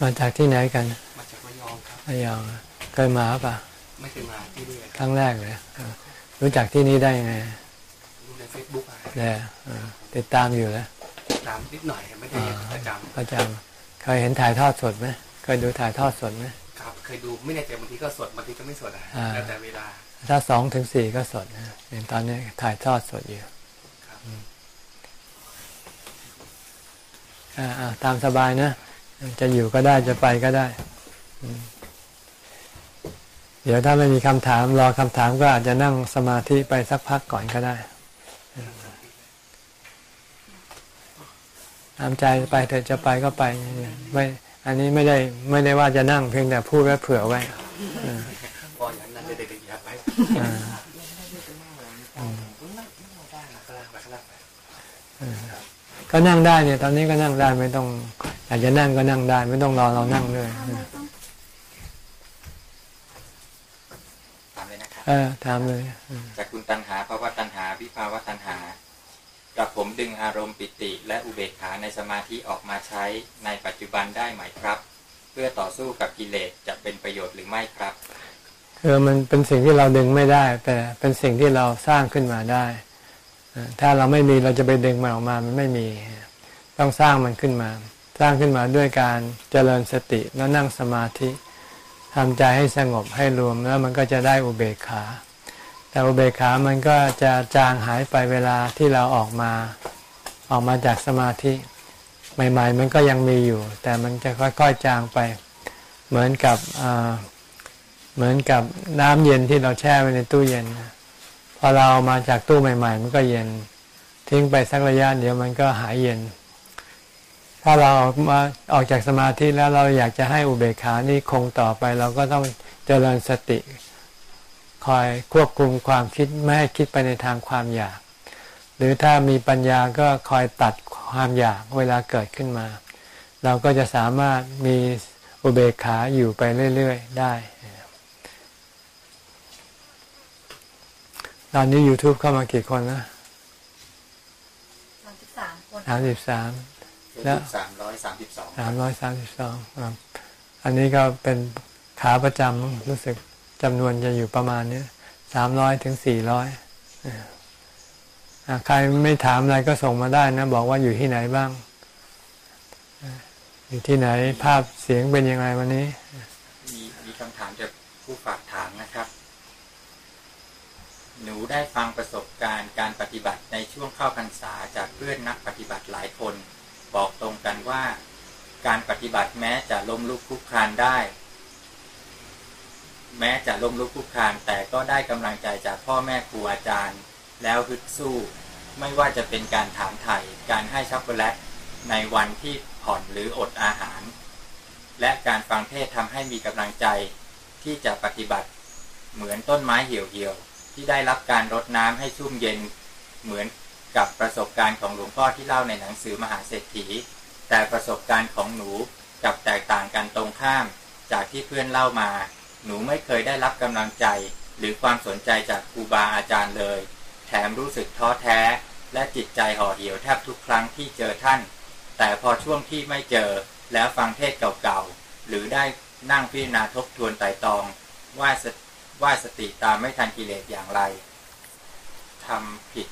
มาจากที่ไหนกัน มาจากระยองครับระยองเคยมาปะไม่เคยมาที่นี่เลยครั้งแรกเลยเออรู้จักที่นี่ได้ยังไงดูในเฟซบุ๊กอะเนี่ยเออติดตามอยู่แล้วตามนิดหน่อยไม่ได้ประจประจำเคยเห็นถ่ายทอดสดไหมเคยดูถ่ายทอดสดไหมำครับเคยดูไม่แน่ใจบางทีก็สดบางทีก็ไม่สดอะอ่าแล้วแต่เวลา ถ้าสองถึงสี่ก็สดนะเห็นตอนนี้ถ่ายทอดสดอยู่ ครับ อ่าอ่า ตามสบายนะ จะอยู่ก็ได้จะไปก็ได้อืมเดี๋ยวถ้าไม่มีคำถาม รอคำถามก็อาจจะนั่งสมาธิไปสักพักก่อนก็ได้ตามใจไปเถอะจะไปก็ไปไม่ อันนี้ไม่ได้ไม่ได้ว่าจะนั่งเพียงแต่พูดไว้เผื่อไว้พออย่างนั้นเด็กๆอย่าไป อ่า ข้างล่างไปข้างล่างไป ก็นั่งได้เนี่ย ตอนนี้ก็นั่งได้ไม่ต้องอยากจะนั่งก็นั่งได้ ไม่ต้องรอเรานั่งด้วยถามเลยนะครับเออถามเลยจากคุณตันหาภาวะตันหาวิภาวะตันหากับผมดึงอารมณ์ปิติและอุเบกขาในสมาธิออกมาใช้ในปัจจุบันได้ไหมครับ เพื่อต่อสู้กับกิเลสจะเป็นประโยชน์หรือไม่ครับคือมันเป็นสิ่งที่เราดึงไม่ได้ แต่เป็นสิ่งที่เราสร้างขึ้นมาได้เออ ถ้าเราไม่มีเราจะไปดึงมันออกมามันไม่มี ต้องสร้างมันขึ้นมา สร้างขึ้นมาด้วยการเจริญสติแล้วนั่งสมาธิทำใจให้สงบให้รวมแล้วมันก็จะได้อุเบกขา แต่อุเบกขามันก็จะจางหายไปเวลาที่เราออกมาออกมาจากสมาธิใหม่ ๆ มันก็ยังมีอยู่ แต่มันจะค่อยๆจางไป เหมือนกับเหมือนกับน้ำเย็นที่เราแช่ไว้ในตู้เย็นนะ พอเราเอามาจากตู้ใหม่ ๆ มันก็เย็น ทิ้งไปสักระยะเดี๋ยวมันก็หายเย็น ถ้าเราออกมาออกจากสมาธิแล้วเราอยากจะให้อุเบกขานี่คงต่อไป เราก็ต้องเจริญสติ คอยควบคุมความคิดไม่ให้คิดไปในทางความอยาก หรือถ้ามีปัญญาก็คอยตัดความอยากเวลาเกิดขึ้นมา เราก็จะสามารถมีอุเบกขาอยู่ไปเรื่อย ๆ ได้ ตอนนี้ YouTube เข้ามากี่คนนะสามสิบสามคนสามสิบสามแล้วสามร้อยสามสิบสองสามร้อยสามสิบสองอันนี้ก็เป็นขาประจำรู้สึกจำนวนจะอยู่ประมาณนี้สามร้อยถึงสี่ร้อยใครไม่ถามอะไรก็ส่งมาได้นะ บอกว่าอยู่ที่ไหนบ้าง อยู่ที่ไหนภาพเสียงเป็นยังไงวันนี้ มีมีคำถามจากผู้ฝากถามนะครับ หนูได้ฟังประสบการณ์การปฏิบัติในช่วงเข้าพรรษาจากเพื่อนนักปฏิบัติหลายคน บอกตรงกันว่า การปฏิบัติแม้จะล้มลุกคลุกคลานได้ แม้จะล้มลุกคลุกคลานแต่ก็ได้กำลังใจจากพ่อแม่ครูอาจารย์ แล้วฮึดสู้ ไม่ว่าจะเป็นการถามไถ่การให้ช็อกโกแลตในวันที่ผ่อนหรืออดอาหาร และการฟังเทศทำให้มีกำลังใจที่จะปฏิบัติเหมือนต้นไม้เหี่ยวๆ ที่ได้รับการรดน้ำให้ชุ่มเย็นเหมือนกับประสบการณ์ของหลวงพ่อที่เล่าในหนังสือมหาเศรษฐี แต่ประสบการณ์ของหนูกับแตกต่างกันตรงข้าม จากที่เพื่อนเล่ามา หนูไม่เคยได้รับกำลังใจ หรือความสนใจจากครูบาอาจารย์เลย แถมรู้สึกท้อแท้ และจิตใจห่อเหี่ยวแทบทุกครั้งที่เจอท่าน แต่พอช่วงที่ไม่เจอแล้วฟังเทศเก่าๆหรือได้นั่งพิจารณาทบทวนไตรตอง ว่าส ว่าสติตามไม่ทันกิเลสอย่างไรทำผิด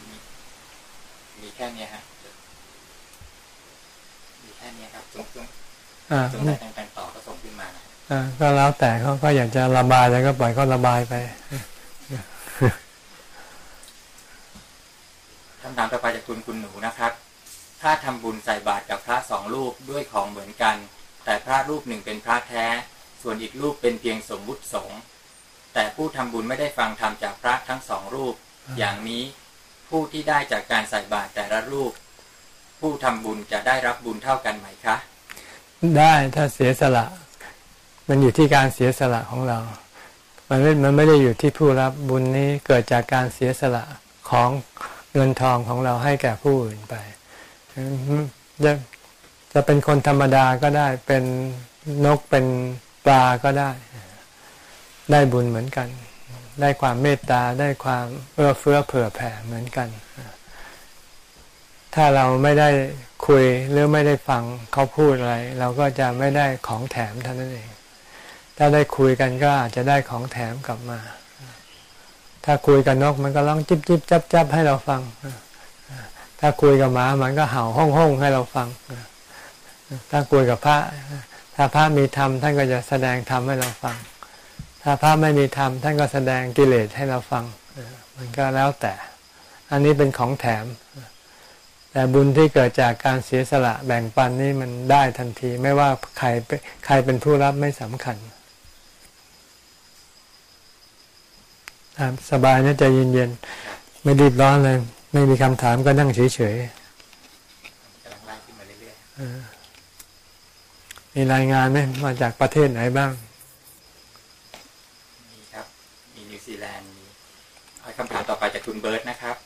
มีมีแค่เนี้ยฮะมีแค่เนี้ยครับจงจงอ่าจงได้แต่งต่อก็ส่งขึ้นมานะอ่าก็แล้วแต่เขาก็อยากจะระบายอะไรก็ปล่อยเขาระบายไปคำถามต่อไปจากคุณคุณหนูนะครับ ถ้าทำบุญใส่บาตรกับพระสองรูปด้วยของเหมือนกัน แต่พระรูปหนึ่งเป็นพระแท้ ส่วนอีกรูปเป็นเพียงสมมุติสงฆ์ แต่ผู้ทำบุญไม่ได้ฟังธรรมจากพระทั้งสองรูป อย่างนี้ผู้ที่ได้จากการใส่บาตรแต่ละรูป ผู้ทำบุญจะได้รับบุญเท่ากันไหมคะ ได้ถ้าเสียสละ มันอยู่ที่การเสียสละของเรา มันไม่มันไม่ได้อยู่ที่ผู้รับบุญนี้เกิดจากการเสียสละของเงินทองของเราให้แก่ผู้อื่นไปจะจะเป็นคนธรรมดาก็ได้เป็นนกเป็นปลาก็ได้ ได้บุญเหมือนกัน ได้ความเมตตาได้ความเอื้อเฟื้อเผื่อแผ่เหมือนกัน ถ้าเราไม่ได้คุยหรือไม่ได้ฟังเขาพูดอะไร เราก็จะไม่ได้ของแถมเท่านั้นเอง ถ้าได้คุยกันก็อาจจะได้ของแถมกลับมา ถ้าคุยกับนกมันก็ร้องจิบจิบจับจับให้เราฟัง ถ้าคุยกับหมามันก็เห่าห้องห้องให้เราฟัง ถ้าคุยกับพระ ถ้าพระมีธรรมท่านก็จะแสดงธรรมให้เราฟัง ถ้าพระไม่มีธรรมท่านก็แสดงกิเลสให้เราฟัง มันก็แล้วแต่ อันนี้เป็นของแถม แต่บุญที่เกิดจากการเสียสละแบ่งปันนี่มันได้ทันที ไม่ว่าใครใครเป็นผู้รับไม่สำคัญสบายนะใจเย็นๆ ไม่รีบร้อนเลย ไม่มีคำถามก็นั่งเฉยกำลังไล่ขึ้นมาเรื่อยๆมีรายงานไหมมาจากประเทศไหนบ้าง ๆมีครับ มีนิวซีแลนด์มีเอา คำถามต่อไปจากคุณเบิร์ตนะครับ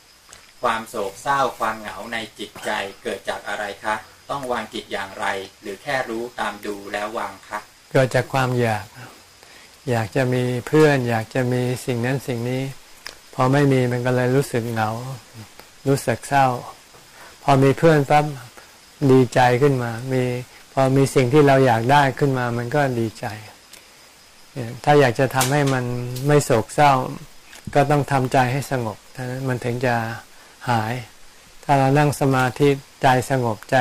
ความโศกเศร้าความเหงาในจิตใจเกิดจากอะไรคะ ต้องวางจิตอย่างไร หรือแค่รู้ตามดูแล้ววางคะเกิดจากความอยาก อยากจะมีเพื่อน อยากจะมีสิ่งนั้นสิ่งนี้ พอไม่มีมันก็เลยรู้สึกเหงา รู้สึกเศร้า พอมีเพื่อนปั๊บดีใจขึ้นมา มีพอมีสิ่งที่เราอยากได้ขึ้นมา มันก็ดีใจ ถ้าอยากจะทำให้มันไม่โศกเศร้า ก็ต้องทำใจให้สงบท่านั้นมันถึงจะหาย ถ้าเรานั่งสมาธิใจสงบใจ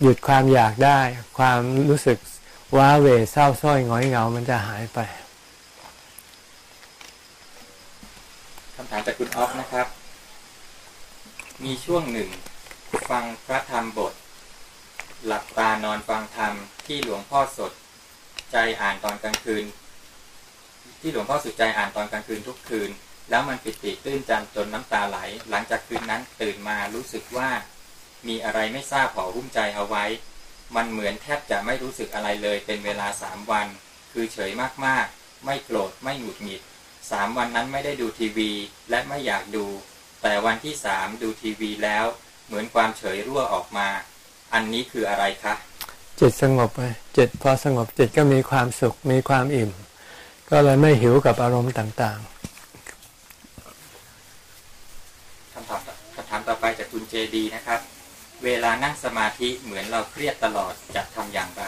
หยุดความอยากได้ ความรู้สึกว้าเหวเศร้าส้อยหงอยเหงา มันจะหายไปคำถามจากคุณออฟนะครับ มีช่วงหนึ่ง ฟังพระธรรมบท หลับตานอนฟังธรรมที่หลวงพ่อสด ใจอ่านตอนกลางคืน ที่หลวงพ่อสุดใจอ่านตอนกลางคืนทุกคืน แล้วมันปิติตื้นจันจนน้ำตาไหล หลังจากคืนนั้นตื่นมารู้สึกว่า มีอะไรไม่ทราบห่อหุ้มใจเอาไว้ มันเหมือนแทบจะไม่รู้สึกอะไรเลยเป็นเวลาสามวัน คือเฉยมากๆ ไม่โกรธไม่หงุดหงิดสามวันนั้นไม่ได้ดูทีวี และไม่อยากดู แต่วันที่สามดูทีวีแล้ว เหมือนความเฉยรั่วออกมา อันนี้คืออะไรคะจิตสงบไปจิตพอสงบจิตก็มีความสุขมีความอิ่ม ก็เลยไม่หิวกับอารมณ์ต่างำถามคำ ถามต่อไปจากคุณเจดีนะครับ เวลานั่งสมาธิเหมือนเราเครียดตลอดจะทำอย่างไร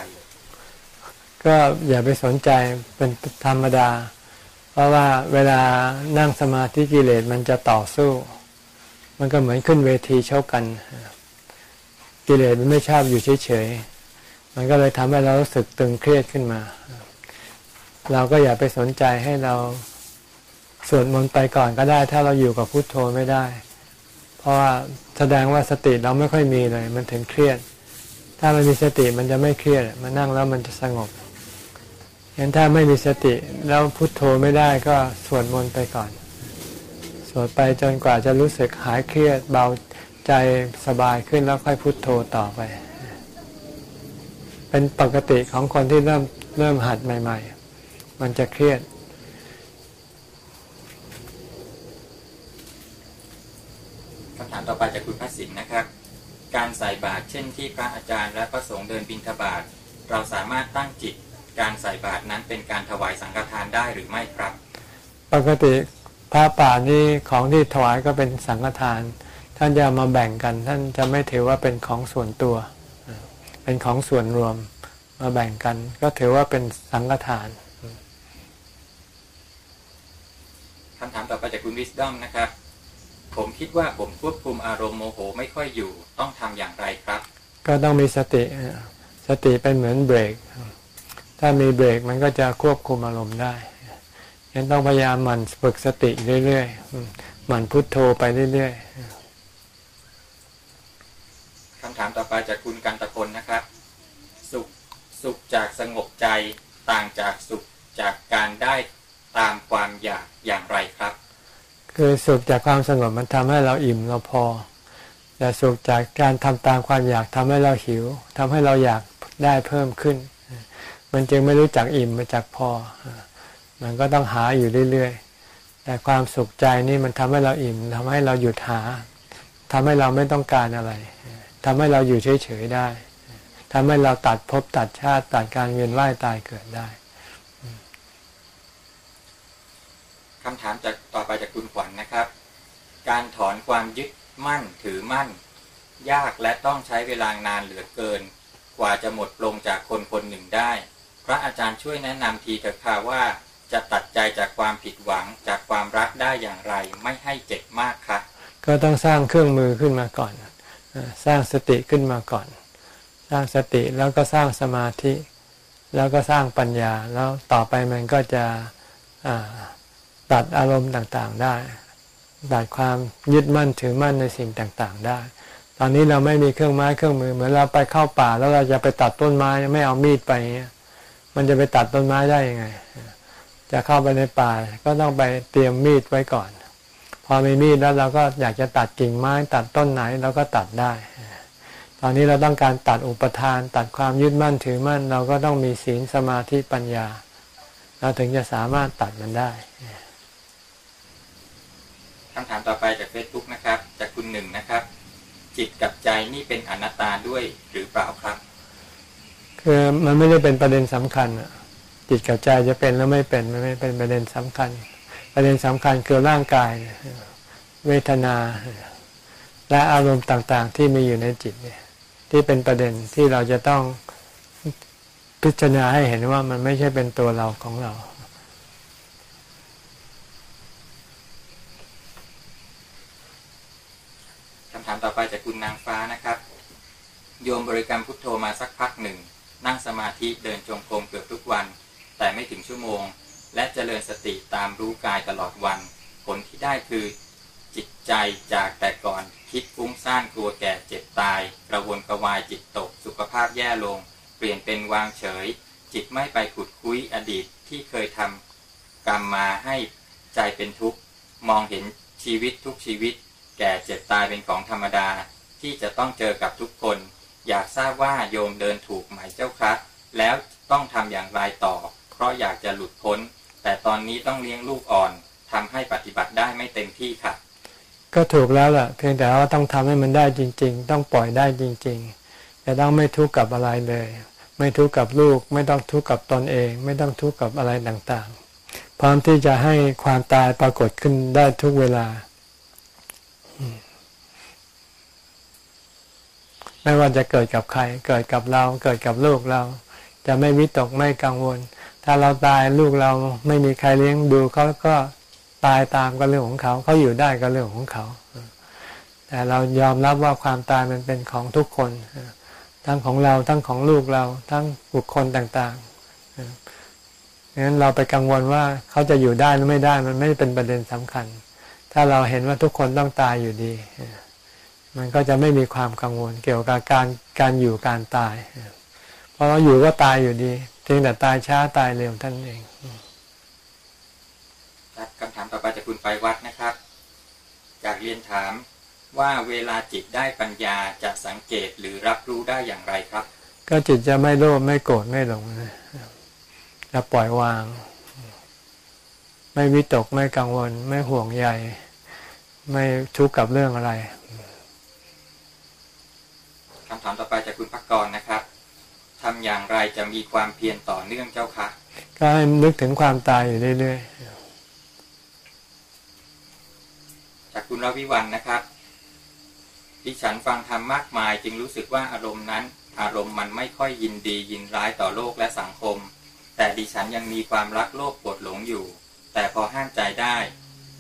ก็อย่าไปสนใจเป็นธรรมดา เพราะว่าเวลานั่งสมาธิกิเลสมันจะต่อสู้ มันก็เหมือนขึ้นเวทีเชกกัน กิเลสมันไม่ชอบอยู่เฉยๆ มันก็เลยทำให้เรารู้สึกตึงเครียดขึ้นมา เราก็อย่าไปสนใจให้เราสวดมนต์ไปก่อนก็ได้ ถ้าเราอยู่กับพุโทโธไม่ได้ เพราะว่าแสดงว่าสติเราไม่ค่อยมีเลย มันถึงเครียด ถ้ามันมีสติมันจะไม่เครียด มันนั่งแล้วมันจะสงบงั้นถ้าไม่มีสติแล้วพุโทโธไม่ได้ก็สวดมนต์ไปก่อน สวดไปจนกว่าจะรู้สึกหายเครียดเบาใจสบายขึ้นแล้วค่อยพุโทโธต่อไป เป็นปกติของคนที่เริ่มเริ่มหัดใหม่ ๆ มันจะเครียด คำ ถามต่อไปจากคุณพัสินนะครับ การใส่บาตรเช่นที่พระอาจารย์และพระสงฆ์เดินบิณฑบาตเราสามารถตั้งจิตการใส่บาตรนั้นเป็นการถวายสังฆทานได้หรือไม่ครับ ปกติพระป่านี่ของที่ถวายก็เป็นสังฆทาน ท่านจะเอามาแบ่งกัน ท่านจะไม่ถือว่าเป็นของส่วนตัว เป็นของส่วนรวมมาแบ่งกัน ก็ถือว่าเป็นสังฆทานคำถามต่อไปจากคุณวิสดอมนะครับ ผมคิดว่าผมควบคุมอารมณ์โมโหไม่ค่อยอยู่ ต้องทำอย่างไรครับ ก็ต้องมีสติสติเป็นเหมือนเบรก ถ้ามีเบรกมันก็จะควบคุมอารมณ์ได้ยันต้องพยายามหมั่นฝึกสติเรื่อยๆหมั่นพุทโธไปเรื่อยคำถามต่อไปจากคุณกันตะพลนะครับ สุขสุขจากสงบใจต่างจากสุขจากการได้ตามความอยากอย่างไรครับ คือสุขจากความสงบมันทำให้เราอิ่มเราพอ แต่สุขจากการทำตามความอยากทำให้เราหิวทำให้เราอยากได้เพิ่มขึ้น มันจึงไม่รู้จักอิ่มมาจากพอ มันก็ต้องหาอยู่เรื่อยๆ แต่ความสุขใจนี่มันทำให้เราอิ่มทำให้เราหยุดหาทำให้เราไม่ต้องการอะไรทำให้เราอยู่เฉยๆได้ทำให้เราตัดภพตัดชาติตัดการเวียนว่ายตายเกิดได้ คำถามจากต่อไปจากคุณขวัญนะครับ การถอนความยึดมั่นถือมั่น ยากและต้องใช้เวลานานเหลือเกิน กว่าจะหมดลงจากคนคนหนึ่งได้ พระอาจารย์ช่วยแนะนำทีเถอะค่ะว่า จะตัดใจจากความผิดหวังจากความรักได้อย่างไร ไม่ให้เจ็บมากคะก็ต้องสร้างเครื่องมือขึ้นมาก่อน สร้างสติขึ้นมาก่อน สร้างสติแล้วก็สร้างสมาธิ แล้วก็สร้างปัญญา แล้วต่อไปมันก็จะ ตัดอารมณ์ต่างๆได้ตัดความยึดมั่นถือมั่นในสิ่งต่างๆ ได้ ตอนนี้เราไม่มีเครื่องไม้เครื่องมือเหมือนเราไปเข้าป่า แล้วเราจะไปตัดต้นไม้ไม่เอามีดไปเงี้ยมันจะไปตัดต้นไม้ได้ยังไง จะเข้าไปในป่าก็ต้องไปเตรียมมีดไว้ก่อน พอมีมีดแล้วเราก็อยากจะตัดกิ่งไม้ ตัดต้นไหนเราก็ตัดได้ ตอนนี้เราต้องการตัดอุปทาน ตัดความยึดมั่นถือมั่น เราก็ต้องมีศีลสมาธิปัญญา เราถึงจะสามารถตัดมันได้ คำถามต่อไปจาก Facebook นะครับ จากคุณหนึ่งนะครับ จิตกับใจนี่เป็นอนัตตาด้วยหรือเปล่าครับ คือมันไม่ได้เป็นประเด็นสำคัญจิตกับใจจะเป็นหรือไม่เป็นมันไม่เป็นประเด็นสำคัญ ประเด็นสำคัญคือร่างกายเวทนา และอารมณ์ต่างๆ ที่มีอยู่ในจิตเนี่ย ที่เป็นประเด็นที่เราจะต้องพิจารณาให้เห็นว่ามันไม่ใช่เป็นตัวเราของเรา คำถามต่อไปจากคุณนางฟ้านะครับ โยมบริกรรมพุทโธมาสักพักหนึ่ง นั่งสมาธิเดินจงกรมเกือบทุกวัน แต่ไม่ถึงชั่วโมง และเจริญสติตามรู้กายตลอดวัน ผลที่ได้คือจิตใจจากแต่ก่อนคิดฟุ้งซ่านกลัวแก่เจ็บตาย กระวนกระวายจิตตก สุขภาพแย่ลง เปลี่ยนเป็นวางเฉย จิตไม่ไปขุดคุ้ยอดีตที่เคยทำกรรมมาให้ใจเป็นทุกข์ มองเห็นชีวิตทุกชีวิต แก่เจ็บตายเป็นของธรรมดาที่จะต้องเจอกับทุกคน อยากทราบว่าโยมเดินถูกไหมเจ้าคะแล้วต้องทำอย่างไรต่อ เพราะอยากจะหลุดพ้น แต่ตอนนี้ต้องเลี้ยงลูกอ่อนทำให้ปฏิบัติได้ไม่เต็มที่ค่ะ ก็ถูกแล้วล่ะ เพียงแต่ว่าต้องทำให้มันได้จริง ๆ ต้องปล่อยได้จริงๆจะต้องไม่ทุกข์กับอะไรเลย ไม่ทุกข์กับลูก ไม่ต้องทุกข์กับตนเอง ไม่ต้องทุกข์กับอะไรต่างๆ พร้อมที่จะให้ความตายปรากฏขึ้นได้ทุกเวลา ไม่ว่าจะเกิดกับใคร เกิดกับเรา เกิดกับลูกเรา จะไม่วิตกไม่กังวล ถ้าเราตายลูกเราไม่มีใครเลี้ยงดูเขาก็ตายตามก็เรื่องของเขา เขาอยู่ได้ก็เรื่องของเขา แต่เรายอมรับว่าความตายมันเป็นของทุกคน ทั้งของเรา ทั้งของลูกเรา ทั้งบุคคลต่างๆงั้นเราไปกังวลว่าเขาจะอยู่ได้หรือไม่ได้มันไม่เป็นประเด็นสำคัญ ถ้าเราเห็นว่าทุกคนต้องตายอยู่ดี มันก็จะไม่มีความกังวลเกี่ยวกับการการอยู่การตาย เพราะเราอยู่ก็ตายอยู่ดีเพียงแต่ตายช้าตายเร็วท่านเองครับคำถามต่อไปจากคุณไปวัดนะครับ จากเรียนถามว่าเวลาจิตได้ปัญญาจะสังเกตหรือรับรู้ได้อย่างไรครับ ก็จิตจะไม่โลภไม่โกรธไม่หลงนะจะปล่อยวาง ไม่วิตกไม่กังวล ไม่ห่วงใย ไม่ทุกข์กับเรื่องอะไรคำ ถามต่อไปจากคุณพักกรนะครับทำอย่างไรจะมีความเพียรต่อเนื่องเจ้าคะก็ให้นึกถึงความตายอยู่เรื่อยจากคุณรวิวันนะครับดิฉันฟังธรรมมากมาย จึงรู้สึกว่าอารมณ์นั้น อารมณ์มันไม่ค่อยยินดียินร้ายต่อโลกและสังคม แต่ดิฉันยังมีความรักโลภโกรธหลงอยู่ แต่พอห้ามใจได้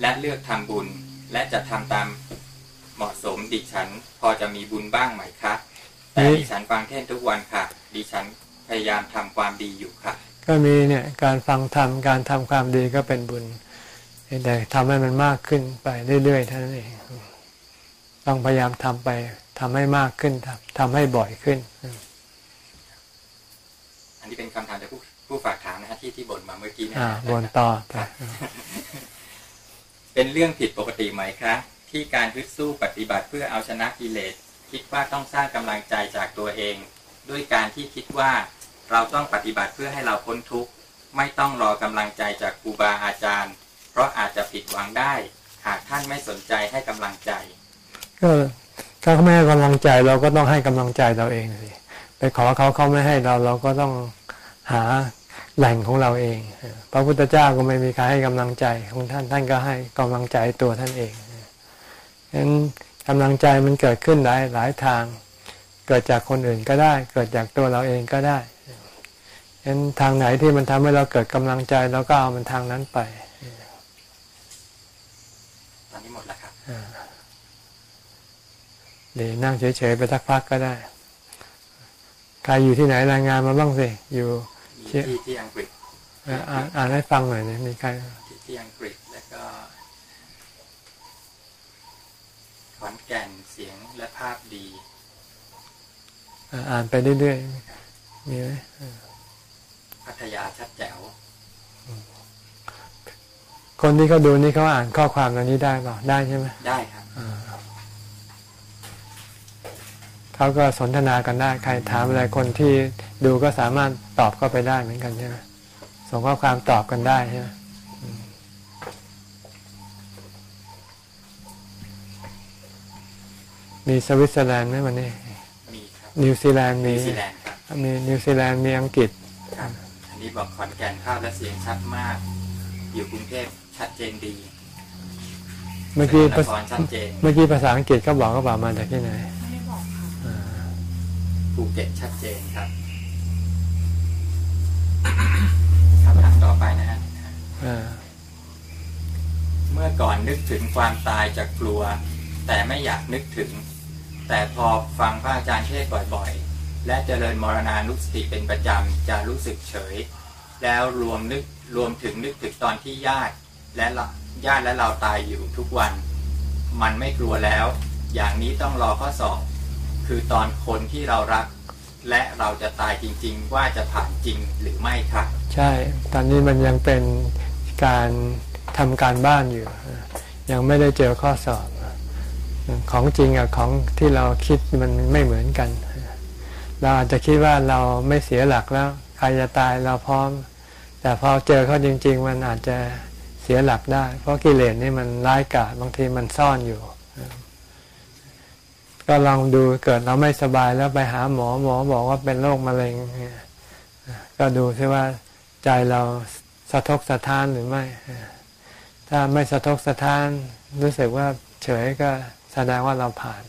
และเลือกทำบุญและจะทำตามเหมาะสมดิฉันพอจะมีบุญบ้างไหมคะ แต่ดิฉันฟังเทศน์ทุกวันค่ะ ดิฉันพยายามทำความดีอยู่ค่ะๆก็มีเนี่ยการฟังธรรมการทำความดีก็เป็นบุญแต่ทำให้มันมากขึ้นไปเรื่อยๆเท่านั้นเองต้องพยายามทำไปทำให้มากขึ้นทำทำให้บ่อยขึ้น อันนี้เป็นคำถามจากผู้ผู้ฝากถามนะฮะที่ที่บ่นมาเมื่อกี้เนะอ่าฮะบนต่อไปเป็นเรื่องผิดปกติไหมครับที่การฮึดสู้ปฏิบัติเพื่อเอาชนะกิเลส คิดว่าต้องสร้างกำลังใจจากตัวเอง ด้วยการที่คิดว่าเราต้องปฏิบัติเพื่อให้เราพ้นทุกข์ ไม่ต้องรอกำลังใจจากครูบาอาจารย์ เพราะอาจจะผิดหวังได้ หากท่านไม่สนใจให้กำลังใจ ก็ถ้าเขาไม่ให้กำลังใจเราก็ต้องให้กำลังใจเราเองสิไปขอเขาเขาไม่ให้เราเราก็ต้องหาแหล่งของเราเอง พระพุทธเจ้าก็ไม่มีใครให้กำลังใจของท่านท่านก็ให้กำลังใจตัวท่านเองฉะนั้น กำลังใจมันเกิดขึ้นหลายหลายทาง เกิดจากคนอื่นก็ได้ เกิดจากตัวเราเองก็ได้ฉะนั้นทางไหนที่มันทำให้เราเกิดกำลังใจเราก็เอามันทางนั้นไปตอนนี้หมดแล้วครับเดี๋ยวนั่งเฉยๆไปสักพักก็ได้ ใครอยู่ที่ไหนรายงานมาบ้างสิ อยู่มีเชี่ยที่ที่อังกฤษอ่าอ่านอ่านให้ฟังหน่อยนี่มีใครที่ที่อังกฤษแล้วก็ขอนแก่นเสียงและภาพดี อ่าอ่านไปเรื่อยๆมีไหมพัทยาชัดแจ๋วคนที่เขาดูนี่เขาอ่านข้อความเหล่านี้ได้เปล่าได้ใช่ไหมได้ครับเขาก็สนทนากันได้ ใครถามอะไรคนที่ดูก็สามารถตอบเข้าไปได้เหมือนกันใช่ไหมส่งข้อความตอบกันได้ใช่ไหมอืมมีสวิตเซอร์แลนด์ไหมวันนี้มีครับ นิวซีแลนด์มีนิวซีแลนด์ครับมีนิวซีแลนด์มีอังกฤษครับอันนี้บอกขอนแก่นภาพและเสียงชัดมาก อยู่กรุงเทพชัดเจนดีเมื่อกี้นภาคษารชัดเจนเมื่อกี้ภาษาอังกฤษเขาบอกเขาบอกมาจากที่ไหนไม่ได้บอกค่ะภูเก็ตชัดเจนครับคำถามต่อไปนะฮะอ่าเมื่อก่อนนึกถึงความตายจากกลัว แต่ไม่อยากนึกถึง แต่พอฟังพระอาจารย์เทศบ่อยๆ และเจริญมรณานุสติเป็นประจำจะรู้สึกเฉย แล้วรวมนึกรวมถึงนึกถึงตอนที่ญาติและญาติและเราตายอยู่ทุกวัน มันไม่กลัวแล้ว อย่างนี้ต้องรอข้อสอบคือตอนคนที่เรารัก และเราจะตายจริง ๆ ว่าจะผ่านจริงหรือไม่ครับ ใช่ ตอนนี้มันยังเป็นการทำการบ้านอยู่ ยังไม่ได้เจอข้อสอบ ของจริงกับของที่เราคิดมันไม่เหมือนกัน เราอาจจะคิดว่าเราไม่เสียหลักแล้วใครจะตายเราพร้อม แต่พอเจอเขาจริง ๆ มันอาจจะเสียหลักได้ เพราะกิเลสนี่มันร้ายกาจบางทีมันซ่อนอยู่ ก็ลองดูเกิดเราไม่สบายแล้วไปหาหมอหมอบอกว่าเป็นโรคมะเร็ง ก็ดูซิว่าใจเราสะทกสะท้านหรือไม่ ถ้าไม่สะทกสะท้านรู้สึกว่าเฉยก็ แสดงว่าเราผ่าน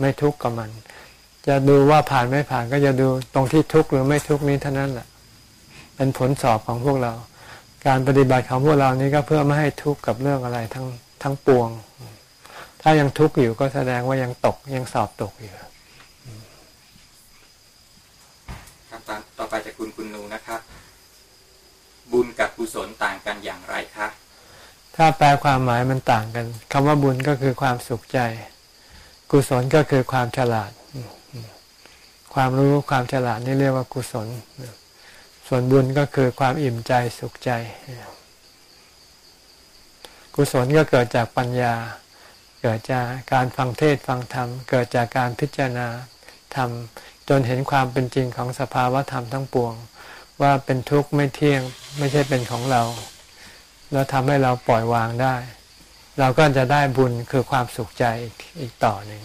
ไม่ทุกข์กับมัน จะดูว่าผ่านไม่ผ่านก็จะดูตรงที่ทุกข์หรือไม่ทุกข์นี้เท่านั้นแหละเป็นผลสอบของพวกเรา การปฏิบัติของพวกเรานี้ก็เพื่อไม่ให้ทุกข์กับเรื่องอะไรทั้งทั้งปวง ถ้ายังทุกข์อยู่ก็แสดงว่ายังตกยังสอบตกอยู่ครับตามต่อไปจากคุณคุณนูนะครับ บุญกับกุศลต่างกันอย่างไรคะ ถ้าแปลความหมายมันต่างกันคำว่าบุญก็คือความสุขใจ กุศลก็คือความฉลาด ความรู้ความฉลาดนี่เรียกว่ากุศล ส่วนบุญก็คือความอิ่มใจสุขใจ กุศลก็เกิดจากปัญญา เกิดจากการฟังเทศฟังธรรม เกิดจากการพิจารณาธรรมจนเห็นความเป็นจริงของสภาวะธรรมทั้งปวง ว่าเป็นทุกข์ไม่เที่ยงไม่ใช่เป็นของเรา แล้วทำให้เราปล่อยวางได้ เราก็จะได้บุญคือความสุขใจอีกต่อหนึ่ง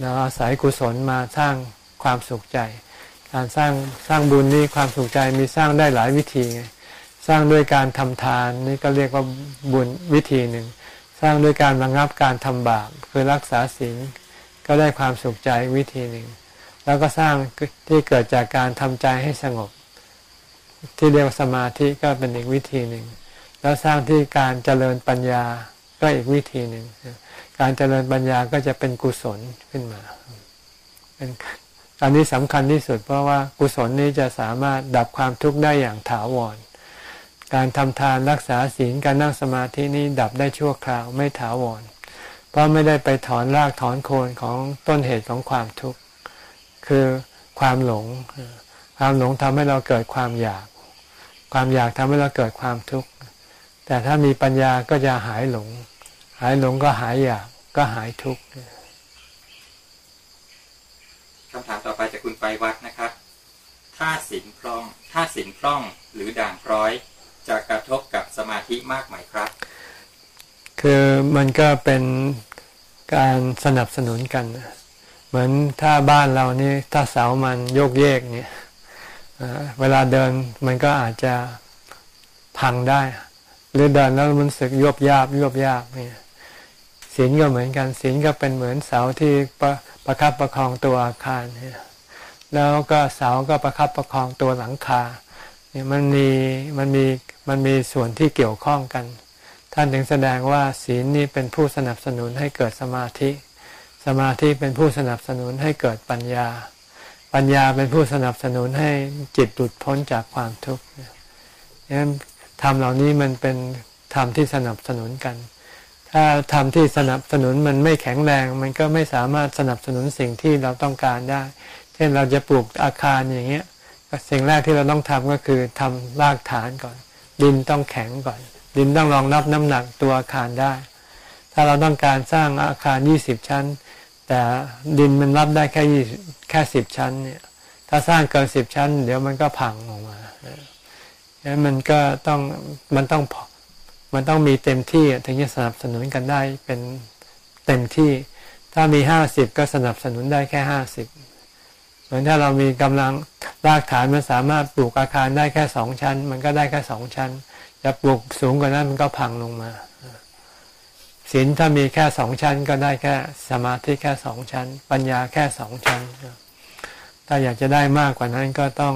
เราอาศัยกุศลมาสร้างความสุขใจ การสร้างสร้างบุญนี่ความสุขใจมีสร้างได้หลายวิธีไงสร้างด้วยการทำทานนี่ก็เรียกว่าบุญวิธีหนึ่ง สร้างด้วยการระงับการทำบาปคือรักษาศีลก็ได้ความสุขใจวิธีหนึ่ง แล้วก็สร้างที่เกิดจากการทำใจให้สงบ ที่เรียกว่าสมาธิก็เป็นอีกวิธีหนึ่ง แล้วสร้างที่การเจริญปัญญาก็อีกวิธีหนึ่ง การเจริญปัญญาก็จะเป็นกุศลขึ้นมา เป็นอันนี้สำคัญที่สุดเพราะว่ากุศลนี้จะสามารถดับความทุกข์ได้อย่างถาวร การทำทานรักษาศีลการนั่งสมาธินี้ดับได้ชั่วคราวไม่ถาวร เพราะไม่ได้ไปถอนรากถอนโคนของต้นเหตุของความทุกข์ คือความหลง ความหลงทำให้เราเกิดความอยาก ความอยากทำให้เราเกิดความทุกข์ แต่ถ้ามีปัญญาก็จะหายหลง หายหลงก็หายอยากก็หายทุกข์คำถามต่อไปจากคุณไปวัดนะครับถ้าสินพร่องถ้าสินพร่องหรือด่างพร้อย จะกระทบกับสมาธิมากไหมครับ คือมันก็เป็นการสนับสนุนกัน เหมือนถ้าบ้านเรานี่ถ้าเสามันโยกเยกเนี่ยเอ่อเวลาเดินมันก็อาจจะพังได้ หรือเดินแล้วมันสึกยวบยาบยวบยาบเนี่ยศีลก็เหมือนกันศีลก็เป็นเหมือนเสาที่ประประคับประคองตัวอาคารเนี่ยแล้วก็เสาก็ประคับประคองตัวหลังคาเนี่ยมันมีมันมีมันมีส่วนที่เกี่ยวข้องกัน ท่านถึงแสดงว่าศีลนี่เป็นผู้สนับสนุนให้เกิดสมาธิ สมาธิเป็นผู้สนับสนุนให้เกิดปัญญา ปัญญาเป็นผู้สนับสนุนให้จิตหลุดพ้นจากความทุกข์เนี่ยดังนั้น ธรรมเหล่านี้มันเป็นธรรมที่สนับสนุนกัน ถ้าธรรมที่สนับสนุนมันไม่แข็งแรง มันก็ไม่สามารถสนับสนุนสิ่งที่เราต้องการได้ เช่นเราจะปลูกอาคารอย่างเงี้ย สิ่งแรกที่เราต้องทำก็คือทำรากฐานก่อน ดินต้องแข็งก่อน ดินต้องรองรับน้ำหนักตัวอาคารได้ ถ้าเราต้องการสร้างอาคาร 20 ชั้น แต่ดินมันรับได้แค่แค่10ชั้นเนี่ย ถ้าสร้างเกิน10ชั้น เดี๋ยวมันก็พังออกมา ดังนั้นมันก็ต้องมันต้องมันต้องมีเต็มที่ถึงจะสนับสนุนกันได้เป็นเต็มที่ ถ้ามี50ก็สนับสนุนได้แค่50เหมือนถ้าเรามีกำลังรากฐานมันสามารถปลูกอาคารได้แค่สองชั้น มันก็ได้แค่สองชั้น จะปลูกสูงกว่านั้นมันก็พังลงมาศีลถ้ามีแค่สองชั้น ก็ได้แค่สมาธิแค่สองชั้น ปัญญาแค่สองชั้น ถ้าอยากจะได้มากกว่านั้นก็ต้อง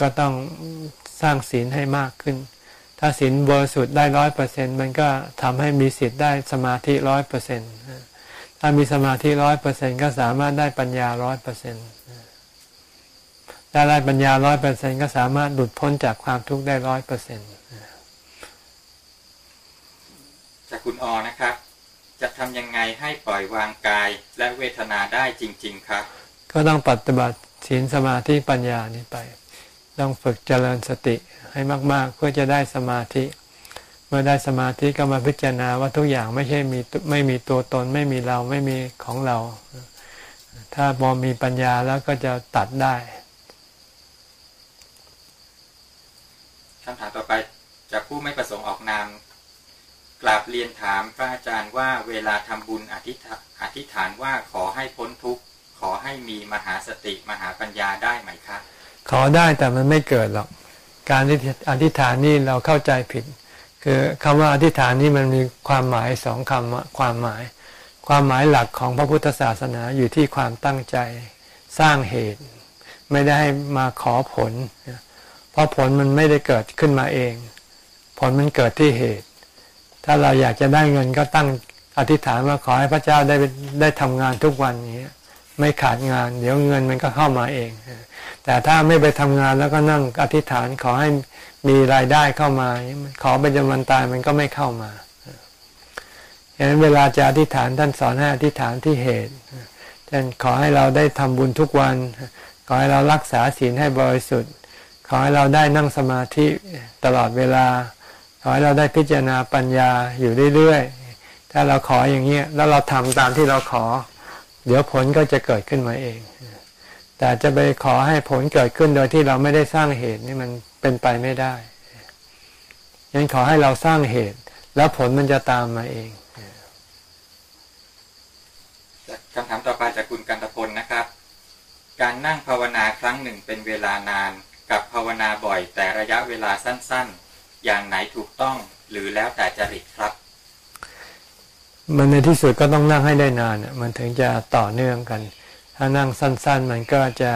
ก็ต้อง สร้างศีลให้มากขึ้น ถ้าศีลบริสุทธิ์ได้ร้อยเปอร์เซ็นมันก็ทำให้มีสิทธิ์ได้สมาธิร้อยเปอร์เซ็นต์ถ้ามีสมาธิร้อยเปอร์เซ็นก็สามารถได้ปัญญาร้อยเปอร์เซ็นต์ถ้าได้ปัญญาร้อยเปอร์เซ็นก็สามารถหลุดพ้นจากความทุกข์ได้ร้อยเปอร์เซ็นต์จากคุณออนะครับจะทำยังไงให้ปล่อยวางกายและเวทนาได้จริง ๆ ครับ ก็ต้องปฏิบัติศีลสมาธิปัญญานี้ไป ต้องฝึกเจริญสติให้มาก ๆ เพื่อจะได้สมาธิ เมื่อได้สมาธิก็มาพิจารณาว่าทุกอย่างไม่ใช่มีไม่มีตัวตน ไม่มีเราไม่มีของเรา ถ้าพอมีปัญญาแล้วก็จะตัดได้คำถามต่อไปจากผู้ไม่ประสงค์ออกนามกราบเรียนถามพระอาจารย์ว่าเวลาทำบุญอธิษฐาอธิษฐานว่าขอให้พ้นทุกข์ ขอให้มีมหาสติมหาปัญญาได้ไหมครับ ขอได้แต่มันไม่เกิดหรอก การที่อธิษฐานนี่เราเข้าใจผิด คือคำว่าอธิษฐานนี่มันมีความหมายสองคำความหมาย ความหมายหลักของพระพุทธศาสนาอยู่ที่ความตั้งใจสร้างเหตุ ไม่ได้มาขอผล เพราะผลมันไม่ได้เกิดขึ้นมาเอง ผลมันเกิดที่เหตุ ถ้าเราอยากจะได้เงินก็ตั้งอธิษฐานว่าขอให้พระเจ้าได้ได้ทำงานทุกวันนี้ไม่ขาดงาน เดี๋ยวเงินมันก็เข้ามาเอง แต่ถ้าไม่ไปทำงานแล้วก็นั่งอธิษฐานขอให้มีรายได้เข้ามา ขอเป็นจำวันตายมันก็ไม่เข้ามาฉะนั้นเวลาจะอธิษฐานท่านสอนให้อธิษฐานที่เหตุเช่นขอให้เราได้ทำบุญทุกวัน ขอให้เรารักษาศีลให้บริสุทธิ์ ขอให้เราได้นั่งสมาธิตลอดเวลา ขอให้เราได้พิจารณาปัญญาอยู่เรื่อยๆ ถ้าเราขออย่างนี้แล้วเราทำตามที่เราขอ เดี๋ยวผลก็จะเกิดขึ้นมาเอง แต่จะไปขอให้ผลเกิดขึ้นโดยที่เราไม่ได้สร้างเหตุนี่มันเป็นไปไม่ได้ยังขอให้เราสร้างเหตุ แล้วผลมันจะตามมาเองคำถามต่อไปจากคุณกันตพลนะครับ การนั่งภาวนาครั้งหนึ่งเป็นเวลานาน กับภาวนาบ่อย แต่ระยะเวลาสั้น ๆ อย่างไหนถูกต้องหรือแล้วแต่จริตครับ มันในที่สุดก็ต้องนั่งให้ได้นานมันถึงจะต่อเนื่องกัน ถ้านั่งสั้น ๆ มันก็จะ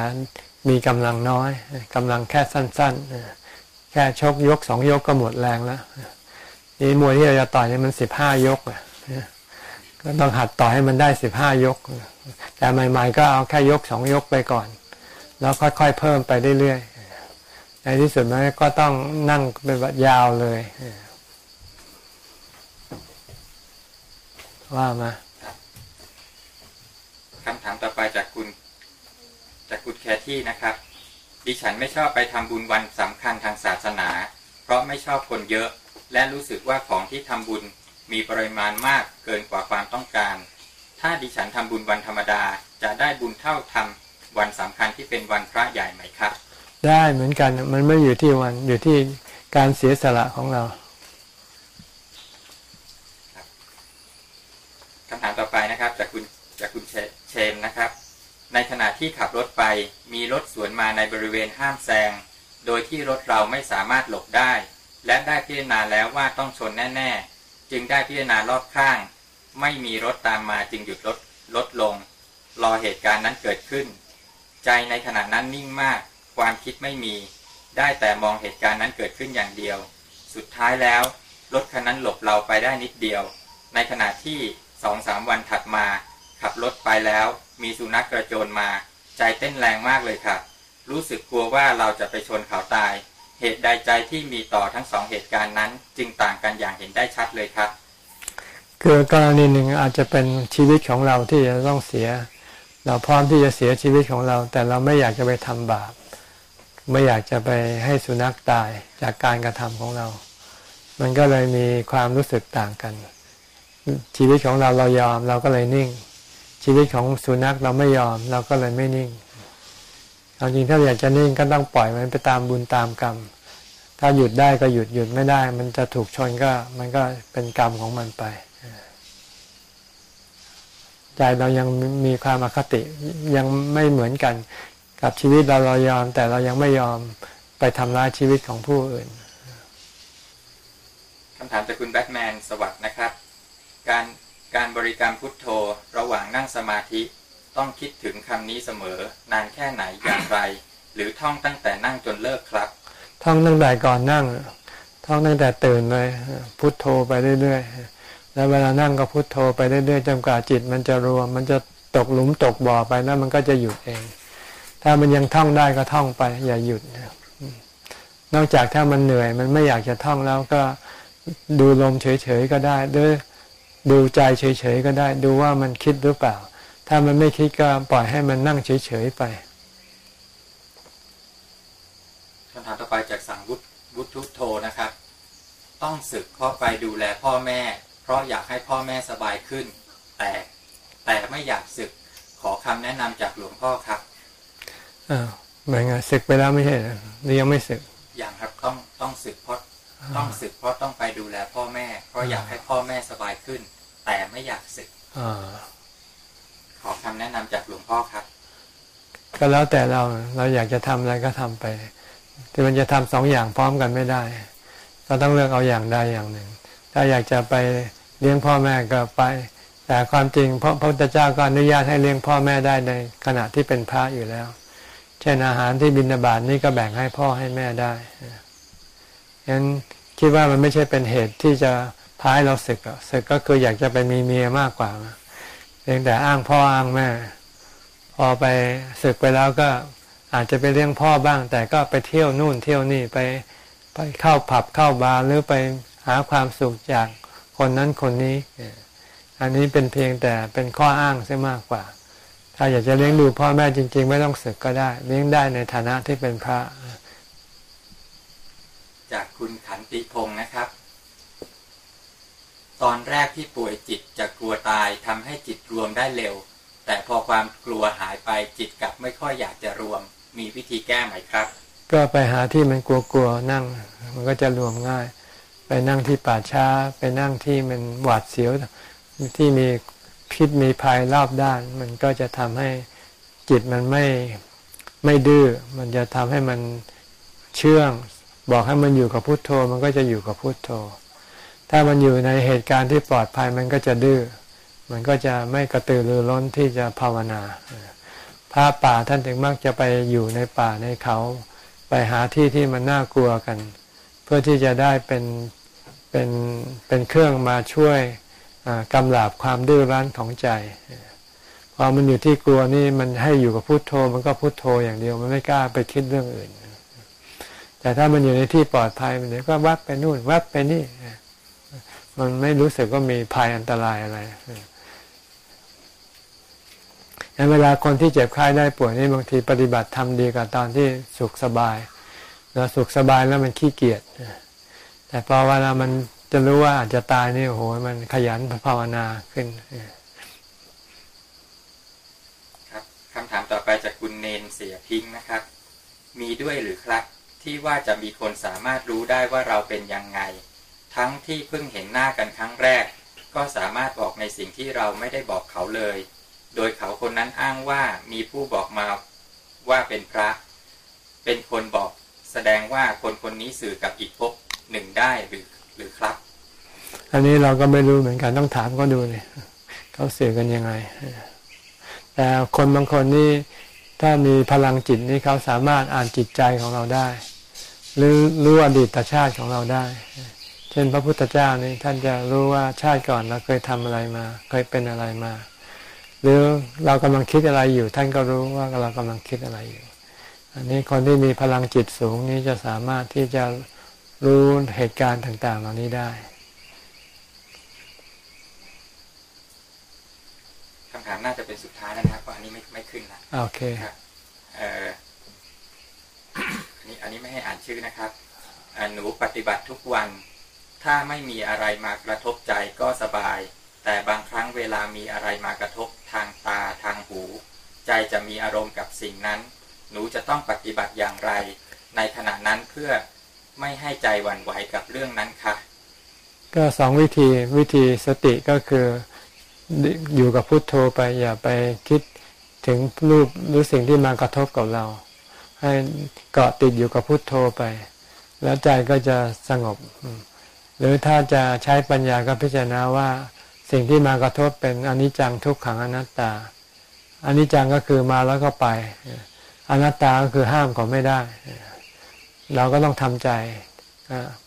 มีกำลังน้อยกำลังแค่สั้น ๆ แค่ชกยกสองยกก็หมดแรงแล้วนี่มวยที่เราจะต่อยนี่มันสิบห้ายกก็ต้องหัดต่อให้มันได้สิบห้ายก แต่ใหม่ ๆ ก็เอาแค่ยกสองยกไปก่อน แล้วค่อยๆเพิ่มไปเรื่อยๆในที่สุดมันก็ต้องนั่งเป็นแบบยาวเลยว่ามา ถามต่อไปจากคุณจากคุณแคที่นะครับ ดิฉันไม่ชอบไปทำบุญวันสำคัญทางศาสนา เพราะไม่ชอบคนเยอะ และรู้สึกว่าของที่ทำบุญมีปริมาณมากเกินกว่าความต้องการ ถ้าดิฉันทำบุญวันธรรมดา จะได้บุญเท่าทำวันสำคัญที่เป็นวันพระใหญ่ไหมครับ ได้เหมือนกันมันไม่อยู่ที่วันอยู่ที่การเสียสละของเราคำถามต่อไปนะครับจากคุณจากคุณเช เชนนะครับ ในขณะที่ขับรถไปมีรถสวนมาในบริเวณห้ามแซง โดยที่รถเราไม่สามารถหลบได้ และได้พิจารณาแล้วว่าต้องชนแน่ ๆ จึงได้พิจารณารอบข้าง ไม่มีรถตามมาจึงหยุดรถลดลง รอเหตุการณ์นั้นเกิดขึ้น ใจในขณะนั้นนิ่งมาก ความคิดไม่มี ได้แต่มองเหตุการณ์นั้นเกิดขึ้นอย่างเดียว สุดท้ายแล้ว รถคันนั้นหลบเราไปได้นิดเดียว ในขณะที่สองสามวันถัดมา ขับรถไปแล้ว มีสุนัขกระโจนมา ใจเต้นแรงมากเลยค่ะ รู้สึกกลัวว่าเราจะไปชนเขาตาย เหตุใดใจที่มีต่อทั้งสองเหตุการณ์นั้น จึงต่างกันอย่างเห็นได้ชัดเลยครับคือกรณีหนึ่งอาจจะเป็นชีวิตของเราที่จะต้องเสีย เราพร้อมที่จะเสียชีวิตของเรา แต่เราไม่อยากจะไปทำบาปไม่อยากจะไปให้สุนัขตายจากการกระทำของเรา มันก็เลยมีความรู้สึกต่างกัน ชีวิตของเราเรายอมเราก็เลยนิ่ง ชีวิตของสุนัขเราไม่ยอม เราก็เลยไม่นิ่งเอาจริงถ้าอยากจะนิ่งก็ต้องปล่อยมันไปตามบุญตามกรรม ถ้าหยุดได้ก็หยุดหยุดไม่ได้ มันจะถูกชนก็มันก็เป็นกรรมของมันไปใจเรายังมีความอคติยังไม่เหมือนกัน กับชีวิตเราเรายอม แต่เรายังไม่ยอมไปทำร้ายชีวิตของผู้อื่นคำถามจากคุณแบทแมนสวัสดนะครับ การ การบริกรรมพุทโธระหว่างนั่งสมาธิ ต้องคิดถึงคำนี้เสมอ นานแค่ไหนอย่างไร หรือท่องตั้งแต่นั่งจนเลิกครับ ท่องตั้งแต่ก่อนนั่ง ท่องตั้งแต่ตื่นเลยพุทโธไปเรื่อยๆแล้วเวลานั่งก็พุทโธไปเรื่อยๆจนกว่าจิต มันจะรวมมันจะตกหลุมตกบ่อไปแล้วมันก็จะหยุดเอง ถ้ามันยังท่องได้ก็ท่องไป อย่าหยุดนอกจากถ้ามันเหนื่อยมันไม่อยากจะท่องแล้วก็ดูลมเฉยๆก็ได้หรือ ดูใจเฉยๆก็ได้ดูว่ามันคิดหรือเปล่า ถ้ามันไม่คิดก็ปล่อยให้มันนั่งเฉยๆไปคำถามต่อไปจากสังวุฒวุฒุโทนะครับ ต้องศึกเพราะไปดูแลพ่อแม่ เพราะอยากให้พ่อแม่สบายขึ้น แต่แต่ไม่อยากศึกขอคำแนะนำจากหลวงพ่อครับอ้าวหมายไงศึกไปแล้วไม่ใช่เหรอหรือยังไม่ศึกอย่างครับต้องต้องศึกเพราะต้องศึกเพราะต้องไปดูแลพ่อแม่ เพราะอยากให้พ่อแม่สบายขึ้น แต่ไม่อยากศึกอ่าขอคำแนะนำจากหลวงพ่อครับ ก็แล้วแต่เราเราอยากจะทำอะไรก็ทำไป แต่มันจะทำสองอย่างพร้อมกันไม่ได้เราต้องเลือกเอาอย่างใดอย่างหนึ่ง ถ้าอยากจะไปเลี้ยงพ่อแม่ก็ไป แต่ความจริงพระพระพุทธเจ้าก็อนุญาตให้เลี้ยงพ่อแม่ได้ในขณะที่เป็นพระอยู่แล้ว เช่นอาหารที่บิณฑบาตนี่ก็แบ่งให้พ่อให้แม่ได้ฉะนั้นคิดว่ามันไม่ใช่เป็นเหตุที่จะ พาให้เราศึกอะศึกก็คืออยากจะไปมีเมียมากกว่าเพียงแต่อ้างพ่ออ้างแม่ พอไปศึกไปแล้วก็อาจจะไปเลี้ยงพ่อบ้าง แต่ก็ไปเที่ยวนู่นเที่ยวนี่ไปไปเข้าผับเข้าบาร์หรือไปหาความสุขจากคนนั้นคนนี้อันนี้เป็นเพียงแต่เป็นข้ออ้างซะมากกว่า ถ้าอยากจะเลี้ยงดูพ่อแม่จริง ๆ ไม่ต้องศึกก็ได้ เลี้ยงได้ในฐานะที่เป็นพระ จากคุณขันติพงศ์นะครับ ตอนแรกที่ป่วยจิตจะกลัวตายทำให้จิตรวมได้เร็ว แต่พอความกลัวหายไปจิตกลับไม่ค่อยอยากจะรวม มีวิธีแก้ไหมครับ ก็ไปหาที่มันกลัวๆนั่ง มันก็จะรวมง่าย ไปนั่งที่ป่าช้า ไปนั่งที่มันหวาดเสียวที่มีพิษมีภัยรอบด้าน มันก็จะทำให้จิตมันไม่ไม่ดื้อมันจะทำให้มันเชื่อง บอกให้มันอยู่กับพุทโธ มันก็จะอยู่กับพุทโธ ถ้ามันอยู่ในเหตุการณ์ที่ปลอดภัยมันก็จะดื้อ มันก็จะไม่กระตือรือร้นที่จะภาวนา พระป่าท่านถึงมักจะไปอยู่ในป่าในเขา ไปหาที่ที่มันน่ากลัวกัน เพื่อที่จะได้เป็นเป็นเป็นเครื่องมาช่วยกำราบความดื้อรั้นของใจพอมันอยู่ที่กลัวนี่มันให้อยู่กับพุโทโธ มันก็พุโทโธอย่างเดียวมันไม่กล้าไปคิดเรื่องอื่น แต่ถ้ามันอยู่ในที่ปลอดภัยมันเดี๋ยวก็วัดไปนู่นวัดไปนี่ มันไม่รู้สึกว่ามีภัยอันตรายอะไรเวลาคนที่เจ็บไข้ได้ป่วยนี่บางทีปฏิบัติทำดีกว่าตอนที่สุขสบายแล้วสุขสบายแล้วมันขี้เกียจแต่พอเวลามันจะรู้ว่าอาจจะตายนี่โอ้โหมันขยันภาวนาขึ้นครับคำถามต่อไปจากคุณเนนเสียพิงนะครับ มีด้วยหรือครับ ที่ว่าจะมีคนสามารถรู้ได้ว่าเราเป็นยังไง ทั้งที่เพิ่งเห็นหน้ากันครั้งแรก ก็สามารถบอกในสิ่งที่เราไม่ได้บอกเขาเลย โดยเขาคนนั้นอ้างว่ามีผู้บอกมาว่าเป็นพระ เป็นคนบอกแสดงว่าคนคนนี้สื่อกับอีกภพหนึ่งได้หรือหรือครับ อันนี้เราก็ไม่รู้เหมือนกันต้องถามก็ดูเนี่ยเขาสื่อกันยังไง แต่คนบางคนนี่ถ้ามีพลังจิตนี่เขาสามารถอ่านจิตใจของเราได้ หรือรู้อดีตชาติของเราได้ เช่นพระพุทธเจ้านี่ท่านจะรู้ว่าชาติก่อนเราเคยทำอะไรมา เคยเป็นอะไรมา หรือเรากำลังคิดอะไรอยู่ ท่านก็รู้ว่าเรากำลังคิดอะไรอยู่ อันนี้คนที่มีพลังจิตสูงนี้จะสามารถที่จะรู้เหตุการณ์ต่างๆเหล่านี้ได้คำถามน่าจะเป็นสุดท้ายแล้วนะครับเพราะอันนี้ไม่ไม่ขึ้นละโอเคครับเอ่ออันนี้อันนี้ไม่ให้อ่านชื่อนะครับอ่าหนูปฏิบัติทุกวัน ถ้าไม่มีอะไรมากระทบใจก็สบาย แต่บางครั้งเวลามีอะไรมากระทบทางตาทางหู ใจจะมีอารมณ์กับสิ่งนั้น หนูจะต้องปฏิบัติอย่างไร ในขณะนั้นเพื่อไม่ให้ใจหวั่นไหวกับเรื่องนั้นค่ะ ก็สองวิธีวิธีสติก็คืออยู่กับพุทโธไปอย่าไปคิดถึงรูปหรือสิ่งที่มากระทบกับเรา ให้เกาะติดอยู่กับพุทโธไป แล้วใจก็จะสงบ หรือถ้าจะใช้ปัญญาก็พิจารณาว่าสิ่งที่มากระทบเป็นอนิจจังทุกขังอนัตตาอนิจจังก็คือมาแล้วก็ไป อนัตตาก็คือห้ามเขาไม่ได้ เราก็ต้องทำใจ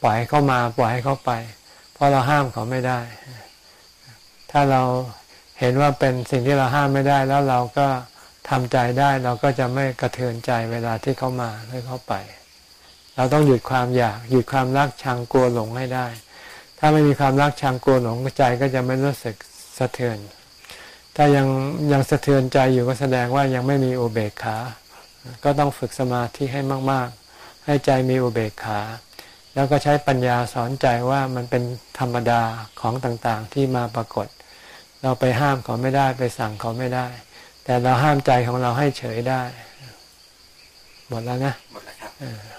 ปล่อยให้เข้ามาปล่อยให้เข้าไป เพราะเราห้ามเขาไม่ได้ ถ้าเราเห็นว่าเป็นสิ่งที่เราห้ามไม่ได้ แล้วเราก็ทำใจได้ เราก็จะไม่กระเทือนใจเวลาที่เขามาหรือเขาไป เราต้องหยุดความอยาก หยุดความรักชังกลัวหลงให้ได้ ถ้าไม่มีความรักชังกลัวหลงใจก็จะไม่รู้สึกสะเทือน ถ้ายังยังสะเทือนใจอยู่ก็แสดงว่ายังไม่มีอุเบกขา ก็ต้องฝึกสมาธิให้มาก ๆ ให้ใจมีอุเบกขา แล้วก็ใช้ปัญญาสอนใจว่ามันเป็นธรรมดาของต่างๆที่มาปรากฏ เราไปห้ามเขาไม่ได้ไปสั่งเขาไม่ได้ แต่เราห้ามใจของเราให้เฉยได้ หมดแล้วนะ หมดแล้วครับ